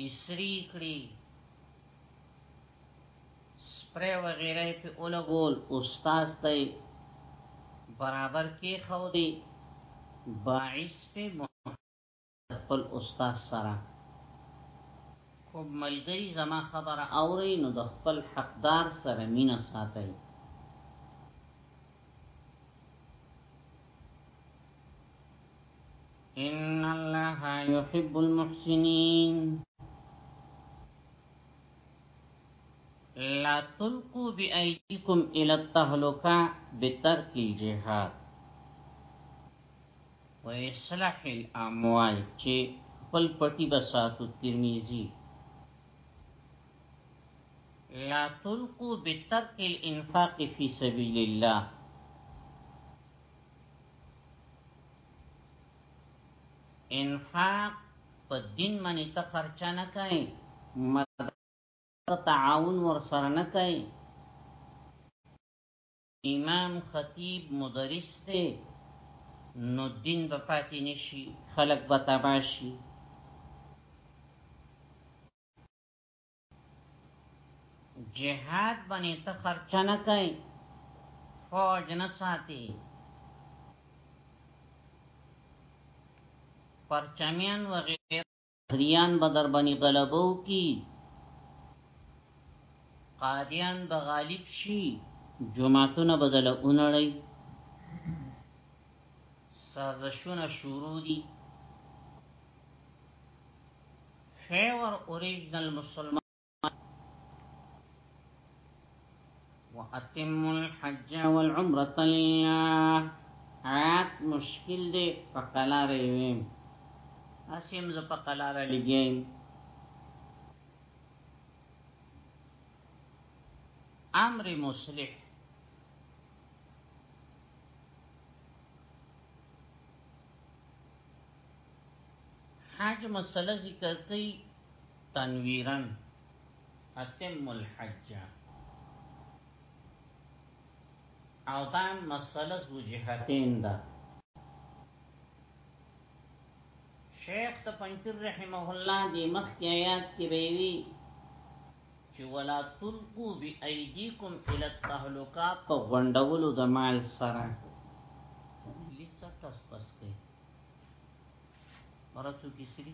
اسری کړی سپری وغیره په اولګول استاد ته برابر کې خو دی باعث په خپل استاد سره کوم ملګری زما خبره اوري نو د خپل حقدار سره مینه ساتي ان الله يحب المحسنين لا تلقوا بأيديكم الى التهلكه بترك الجهاد و اصلاح الاموال چې خپل پټي بساتو ترمذی لا تلقوا بترك الانفاق في سبيل الله انفاق په دین باندې ته خرچه نه کوي مدد تعاون ور سره نه کوي امام خطیب مدرس دی نو دین به پاتې نشي خلک به تباه شي جهاد باندې ته خرچه نه کوي فوج نه ساتي پرچمیان وغیره پریان بدر بنی غلبو کی قادیان به غالب شي جماعتونه بدل اونړی سازشونه شروع دي فیور اوریجنل مسلمان واتم الحج والعمره لله حیات مشکل دی په قلار ویم اسیم ز په قلار لګیم امر مصلح حج مسله ذکر کوي تنویرا اتم الحج او دا مسله زو جهتین ده شیخ ته پنځیر رحمه الله دی مخ کې آیات کې ویلي چې ولا تلقو بأيديكم الى التهلكه په غونډولو د مال سره لڅ تاسو پس کې مراتو کې سړي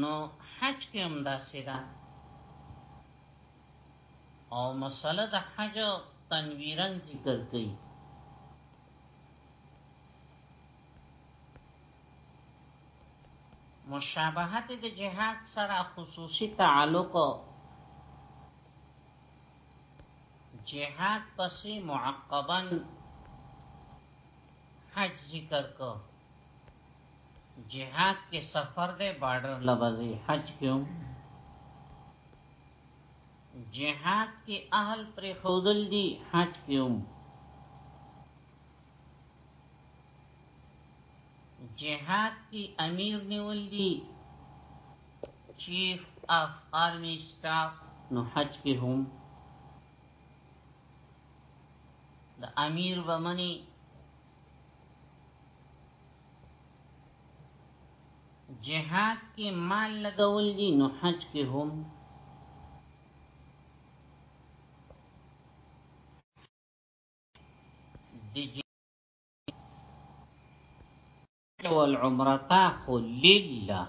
نو حج کې هم داسې ده او مسله د حج تنویرن ذکر کړي مشابهت د جهاد سره خصوصي تعلق جهاد پسې معقبا حج ذکر کو جهاد کې سفر دی بارډر لبزي حج کې هم جهاد کې اهل پر خودل دي حج کې هم جهاد کې امیر نیول دي چیف اف آرمی سٹاف نو حج کې هم د امیر بمنی جهاد کې مال لګول دي نو حج کې هم د والعمرتا خو لله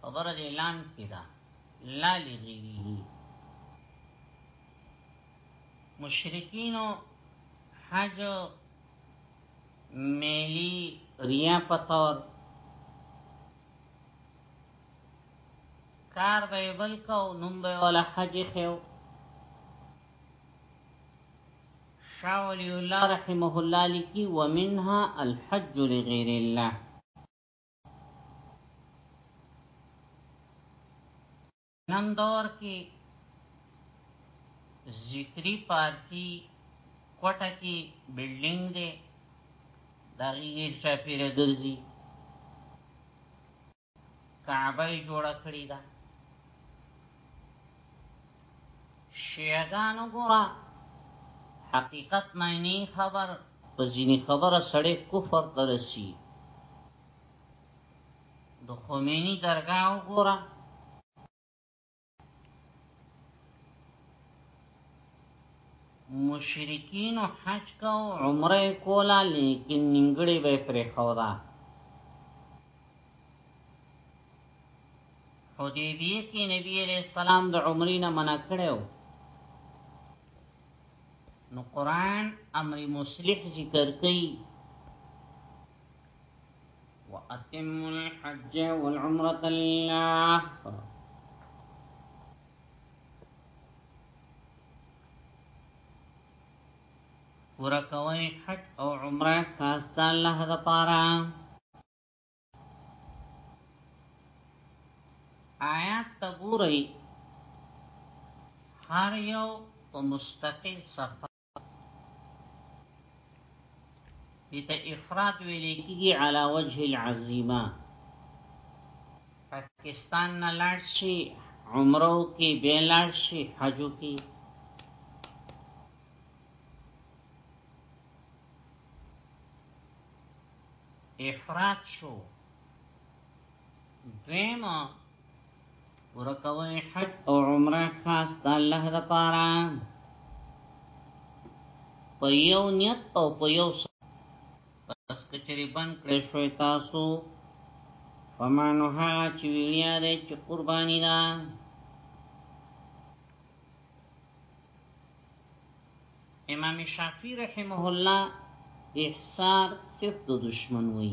خبر دې لام کې دا لا لغیره مشرکینو حج میلی ریا پتور کار به بل کو نوم به ولا حج خو شاه ولی الله رحمه الله لیکي ومنها الحج لغیر الله نن دور کې ذکری پارټي کوټه کې بلډینګ دی دا غیر چاپیره ګرځي کعبه جوړه کړی ده شیعگانو گورا حقیقت نینی خبر په ځینی خبره سړی کفر ترسی د خمینی درگاه وګوره مشرکین حج کو عمره کولا لیکن ننګړي به پرې خودا حدیبیه کې نبی علیہ السلام د عمرې نه منع کړو نو قران امر مصلح ذکر کوي واتم الحج والعمره لله پورا کوي حج او عمره خاص الله د پاره آیات تبوری هر یو په مستقل صفحه دیتا افراد ویلی کیگی علا وجه العظیمه پاکستان نه لاړ شي عمرو کې به لاړ شي حجو کې افراد شو دویمه ورکوي حج او عمره خاص د الله لپاره په یو نیت او په یو پس کچری بند کړی شوی تاسو فمانو هغه چې ویړیا دی چې قربانی ده امام شافعی رحمه الله احصار صرف د دشمن وی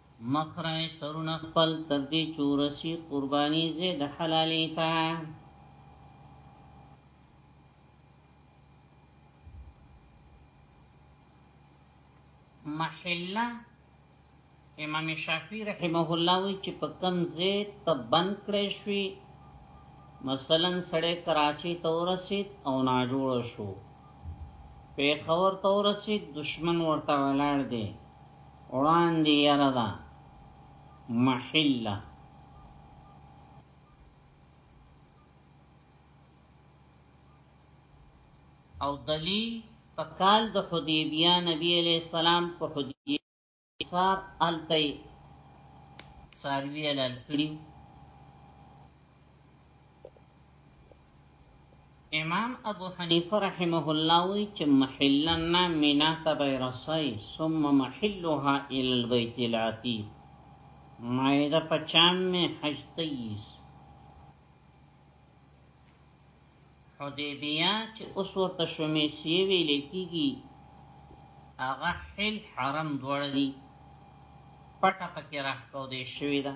مخره سرونه خپل تر دې چورسی قربانی زه د حلالې تا محله امام شافعی رحمه الله وی چې په کم زه تبن کړې شوی مثلا سړی کراچی تورسید او ناجوړ شو پیښور تورسید دشمن ورته ولاړ دی وړاندې یره ده محله او دلیل په کال د حدیبیه نبی علیہ السلام په حدیبیه سار التی ساروی الالکړیو امام ابو حنیفه رحمه الله وی چې محلن نه مینا ته به رسای ثم محلها الى البيت العتیق مائده پچام می حج تیس حدیبیه چې اوس ورته شمیسیه ویل کیږي هغه حل حرم دوړ دي پټه پکې راخته دي شوی ده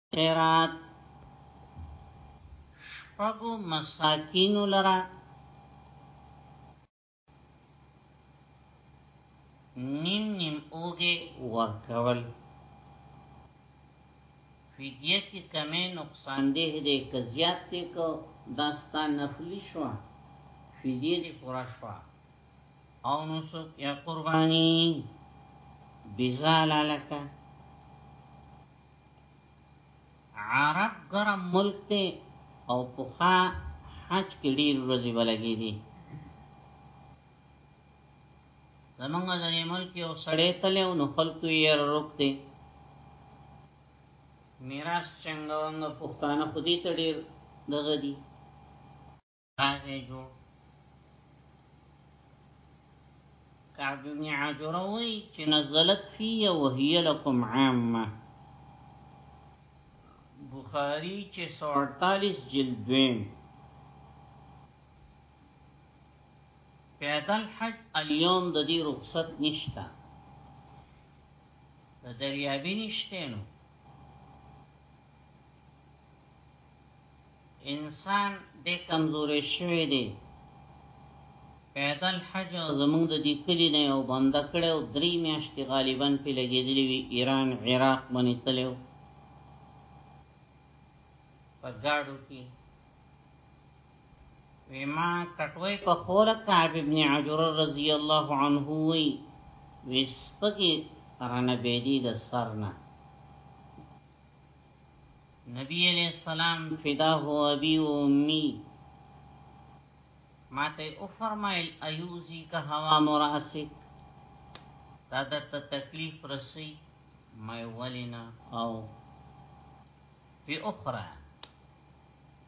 خیرات شپږو مساکینو لره نیم نیم اوګه ورکول فدیه کی کمی نقصان ده ده که زیاد ده که داستا نفلی شوا فدیه ده پورا شوا او نسک یا قربانی بزالا لکه عرب ګرم ملک دی او پخا حج کې ډیر ورځې بلګې دي زمونږ ځنې ملک یو سړی تله او نو خلکو یې روک دی میراث څنګه ونګ پښتانه خودي ته ډیر دغه دي هغه جو کعب بن عجره وی چې نزلت فی وهی لکم عامه بخاری 648 جلد دویم پیدل حج الیوم د دې رخصت نشتا د دریابی نشته نو انسان د کمزورې شوی دی پیدل حج زمونږ د دې کلی نه یو بند کړو درې میاشتې غالبا په لګېدلې وی ایران عراق باندې تلو په گاډو کې ویما کټوي په خوله کعب ابن عجر رضی الله عنه وی وسپګي رانه بيدی د سرنه نبی علیہ السلام فداه ابی و امی ما ته او فرمایل ایوزی که هوا مراسک دا د تکلیف رسی مې ولینا او په اخرى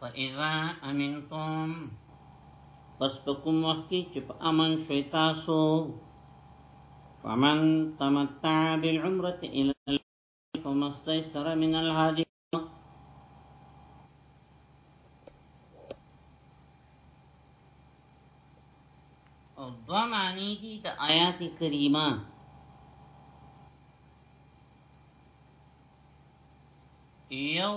فاذا امنتم پس په کوم وخت کې چې په امن شوي تاسو فمن تمتع بالعمره الى فما استيسر من الهدي او دو معنی دی د آیات کریمه یو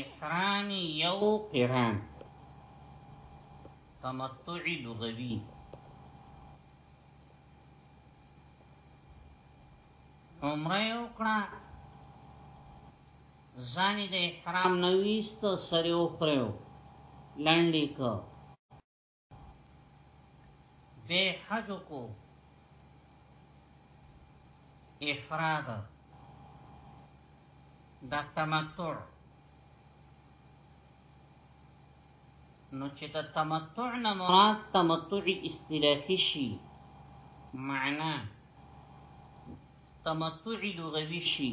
احرام یو قران تمتع لغوی عمره وکړه ځانې د احرام نویست سره وخریو لنډی که به حج کو افراد د تمتع نو چې د تمتع نه مراد تمتع اصطلاحي شي معنا تمتعی لغوی شي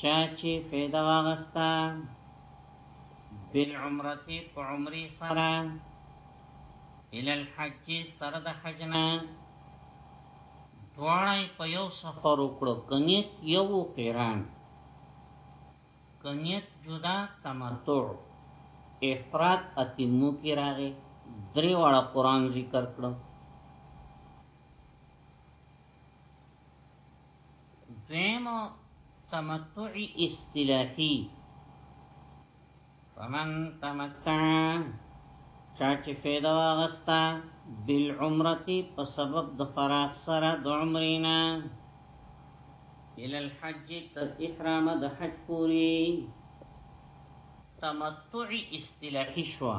چا چې فیده واغستا بالعمرتی په عمری سره الى الحج سره د حجنا دواړی په یو سفر وکړو کنیت یو قیران کنیت جدا تمتع افراد اتمو کی راغی دری واړه قران ذکر کړو دویم تمتع اصطلاحی فمن تمتع چاچه فیده واغستا بالعمرتی په سبب د فراغ سره د عمرینا الى الحج تر احرام د حج پوری تمتع اصطلاحی شوا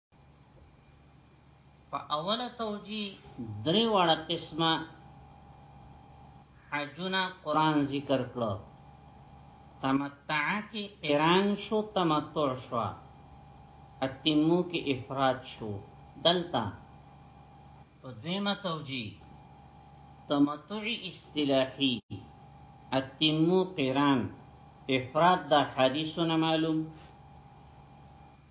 په اوله توجی درې واړه قسمه حجونه قران ذکر کړو تمتع کی قران شو تمتع شو اتمو کی افراد شو دلتا په دویمه توجی تمتع اصطلاحی اتمو قران افراد دا حدیثونه معلوم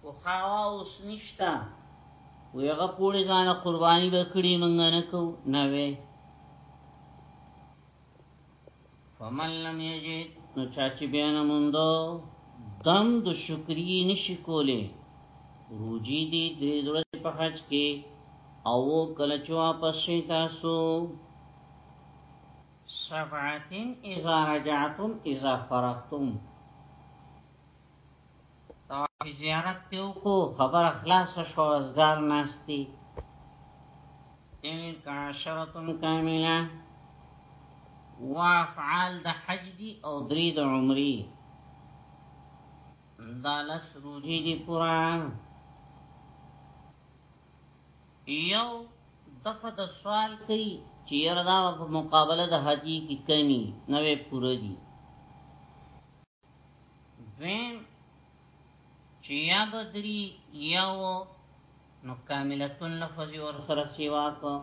خو خاوا اوس نشتا وی هغه پوړې ځانه قرباني وکړي مونږ نه کو نه وې فمن لم یجد نو چا چې بیان موندو دم د شکرې نشي کولې روجي دي درې ورځې په حج کې او کله چې واپس شي تاسو سبعتن اذا رجعتم اذا فرغتم او زیارت تیو کو خبر اخلاص شو ازگار ناستی تلک عشرتن کاملا وافعال د حج دی او دری د عمری دا لس روجی دی پورا یو دفع د سوال کئی چی یردا په مقابله د حجی کی کمی نوی پورا دی دویم چې یا بدری یا و نو کاملتون لفظ ورسره سیوا کو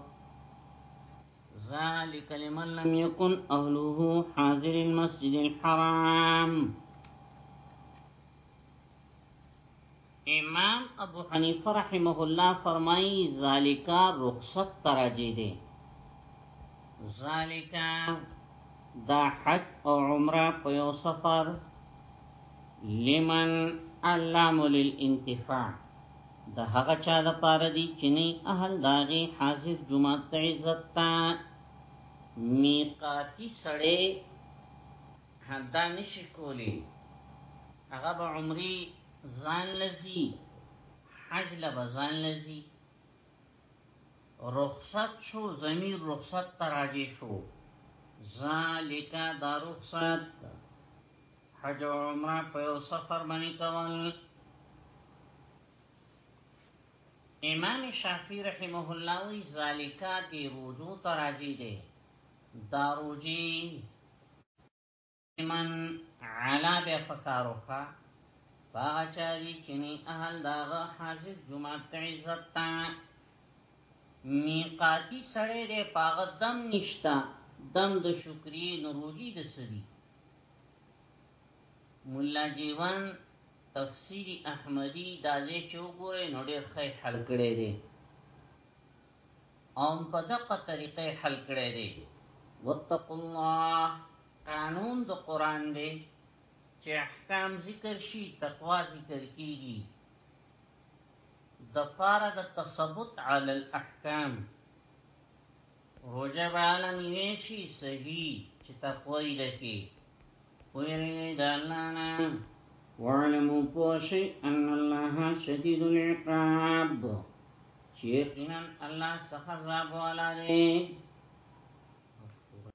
ذالک لمن لم یکن اهله حاضر المسجد الحرام امام ابو حنیفه رحمه الله فرمایي ذالکا رخصت تراجی دی ذالکا دا حج او عمره په یو سفر لمن علام للانتفاع د هغه چا د پاره دي چې نه اهل داغي حاضر جمعه ته عزت تا میقاتی سړی حدا نشي کولی هغه به عمرې ځان لزی حج لبا ځان لزی رخصت شو زمیر رخصت تراجی شو ذالک دا رخصت حج و عمره په یو سفر باندې کول امام شافعی رحمه الله وی ذالک دی روزو تراجی دی دا روزی من علا به پکاروخه باغ چاری چنی اهل داغه حاضر جمعه عزت تا میقاتی سړی دی پاغه دم نشتا دم د شکری نروجی د سری مولا جیوان تفسیر احمدی دازه چوغوره نو ډیر خی حل کړی دی او په دغه طریقې حل کړی دی واتقوا الله قانون د قرآن دی چې احکام ذکر شي تقوا ذکر کیږي د پاره د تثبت علی الاحکام روجه بالا نیوشی سهی چه تقوی لکی ویرین دالانا وعلمو پوشی ان اللہ شدید العقاب چه یقینا اللہ سخزاب والا دی